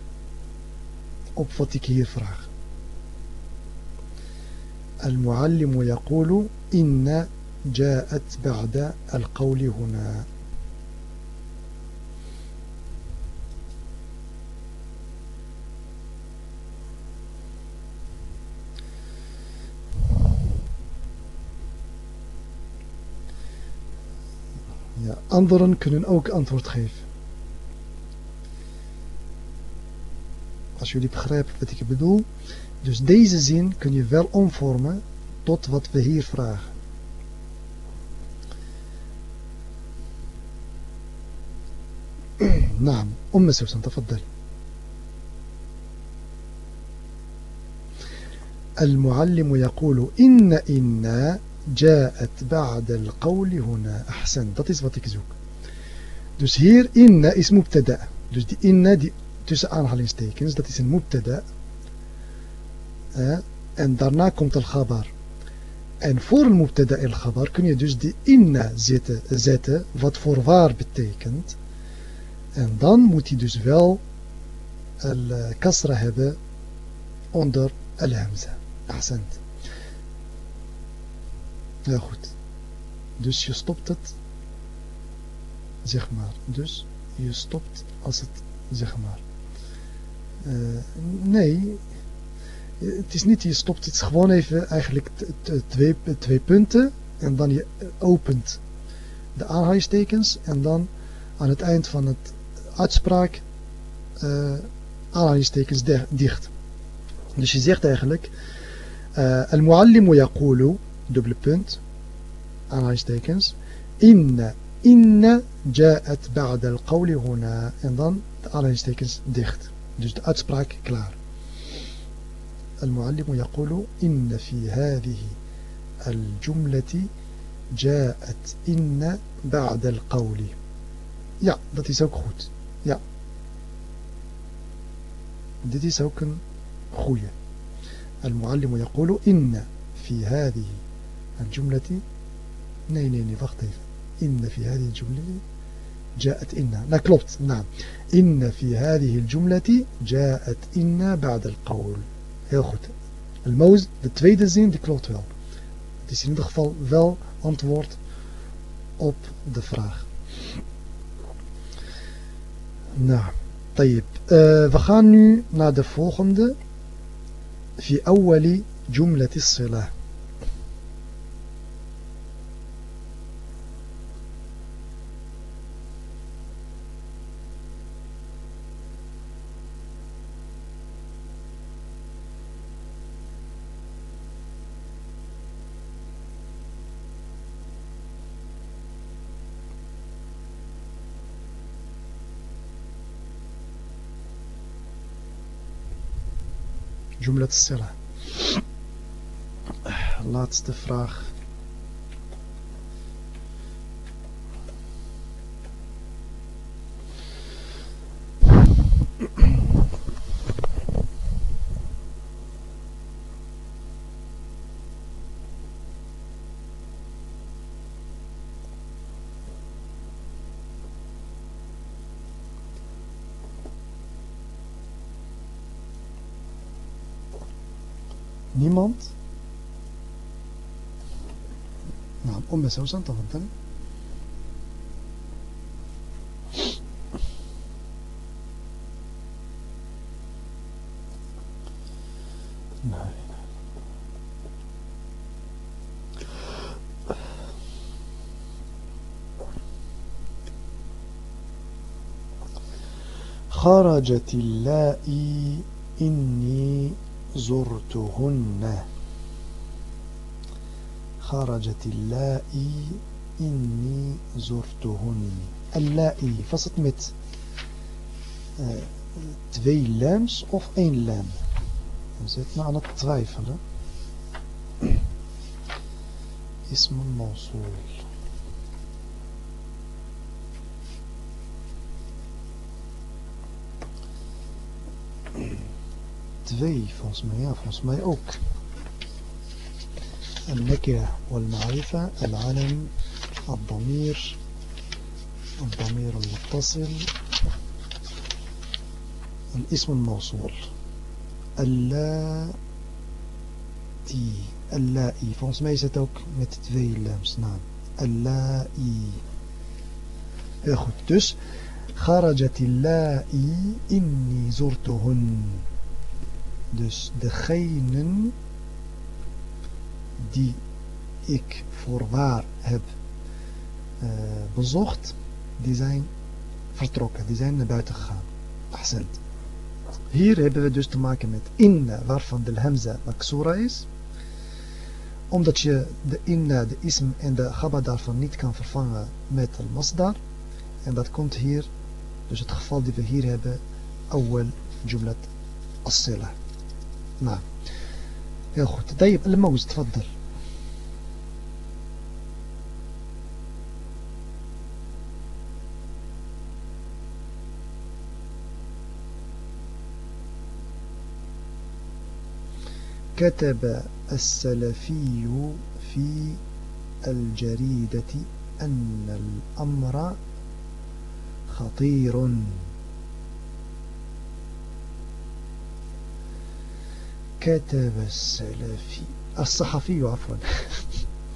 op wat ik hier vraag. المعلم يقول إن جاءت بعد القول هنا anderen kunnen ook antwoord geven. Als jullie begrijpen wat ik bedoel. Dus deze zin kun je wel omvormen tot wat we hier vragen. نعم أم سوسن تفضل المعلم يقول إن إن جاءت بعد القول هنا أحسن dat is wat ik zoek dus hier inna is mubtada dus die inna die tussen aanhalingstekens dat is een mubtada eh, en daarna komt al khabar en voor een mubtada al khabar kun je dus die inna zetten, zetten wat voor waar betekent En dan moet hij dus wel al-kasra hebben onder al-hamza. Ahsend. Ja goed. Dus je stopt het, zeg maar. Dus je stopt als het, zeg maar. Uh, nee, het is niet je stopt, het gewoon even eigenlijk twee, twee punten. En dan je opent de aanhalingstekens en dan aan het eind van het uitspraak uh, aanhalingstekens dicht. Dus je zegt eigenlijk Al-Muallimu yaqulu dubbele punt aanhalingstekens Inna Inna ja'at ba'da al-qawli huna en dan de aanhalingstekens dicht. Dus de uitspraak klaar. المعلم يقول إن في هذه الجملة جاءت إن بعد القول Ja, dat is ook goed. Ja. Dit is ook een goeie. المعلم يقول إن في هذه الجملة نينيني فاختيف. إن في هذه الجملة جاءت إنا نكلوبت نعم. إن في هذه الجملة جاءت إنا بعد القول. هيخد الموز التفيدة زين دي كلوبت ويل دي سين دخفل ويل أنتورد أوب دي فراغ نعم. طيب. آه، فخان نو نا دي فوخم دي في أول جملة الصلاة. Jumlat Sela. Laatste vraag. niemand. نعم أم سوسن تفضلي خرجت اللائي إني زرتهن خرجت اللائي إني زرتهن اللائي vast het met uh, twee lams of één lam? We zitten aan het twijfelen. اسم موصول twee volgens mij, ja volgens mij ook النكرة والمعرفة العلم الضمير الضمير المتصل الاسم الموصول. اللاتي اللائي volgens mij is het ook met twee lams naam اللائي heel goed dus خرجت اللائي إني زرتهن. Dus degenen die ik voorwaar heb uh, bezocht, die zijn vertrokken, die zijn naar buiten gegaan. Hier hebben we dus te maken met inna, waarvan de hamza maksura is. Omdat je de inna, de ism en de gaba daarvan niet kan vervangen met al masdar. En dat komt hier, dus het geval die we hier hebben, awwal jumlat as-sila. Nou, heel goed. طيب الموز تفضل كتب السلفي في الجريدة أن الأمر خطير كتب السلفي الصحفي عفوا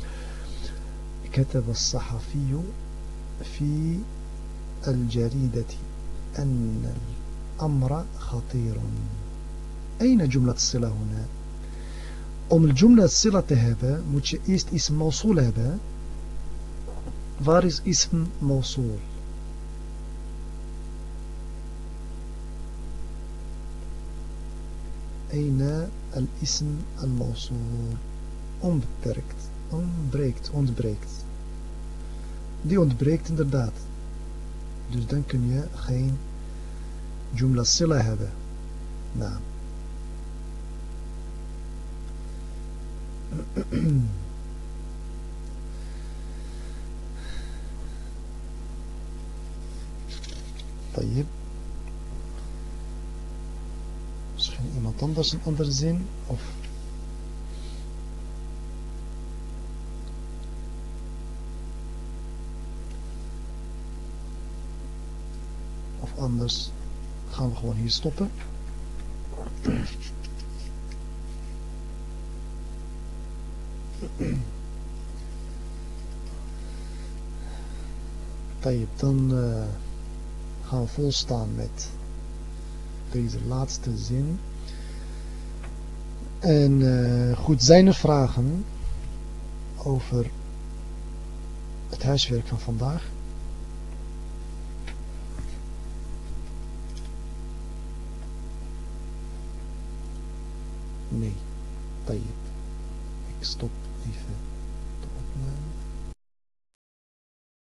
كتب الصحفي في الجريدة أن الأمر خطير أين جملة الصلة هنا hebben, moet je eerst ism mausul hebben. Waar is ism mausul? أين الاسم الموصول onbeperkt ontbreekt ontbreekt die ontbreekt inderdaad dus dan kun je geen jumla sila hebben nou طيب van iemand anders een andere zin? Of... of anders gaan we gewoon hier stoppen. dan eh, gaan we volstaan met deze laatste zin. En eh, goed, zijn er vragen over het huiswerk van vandaag? Nee, Ik stop.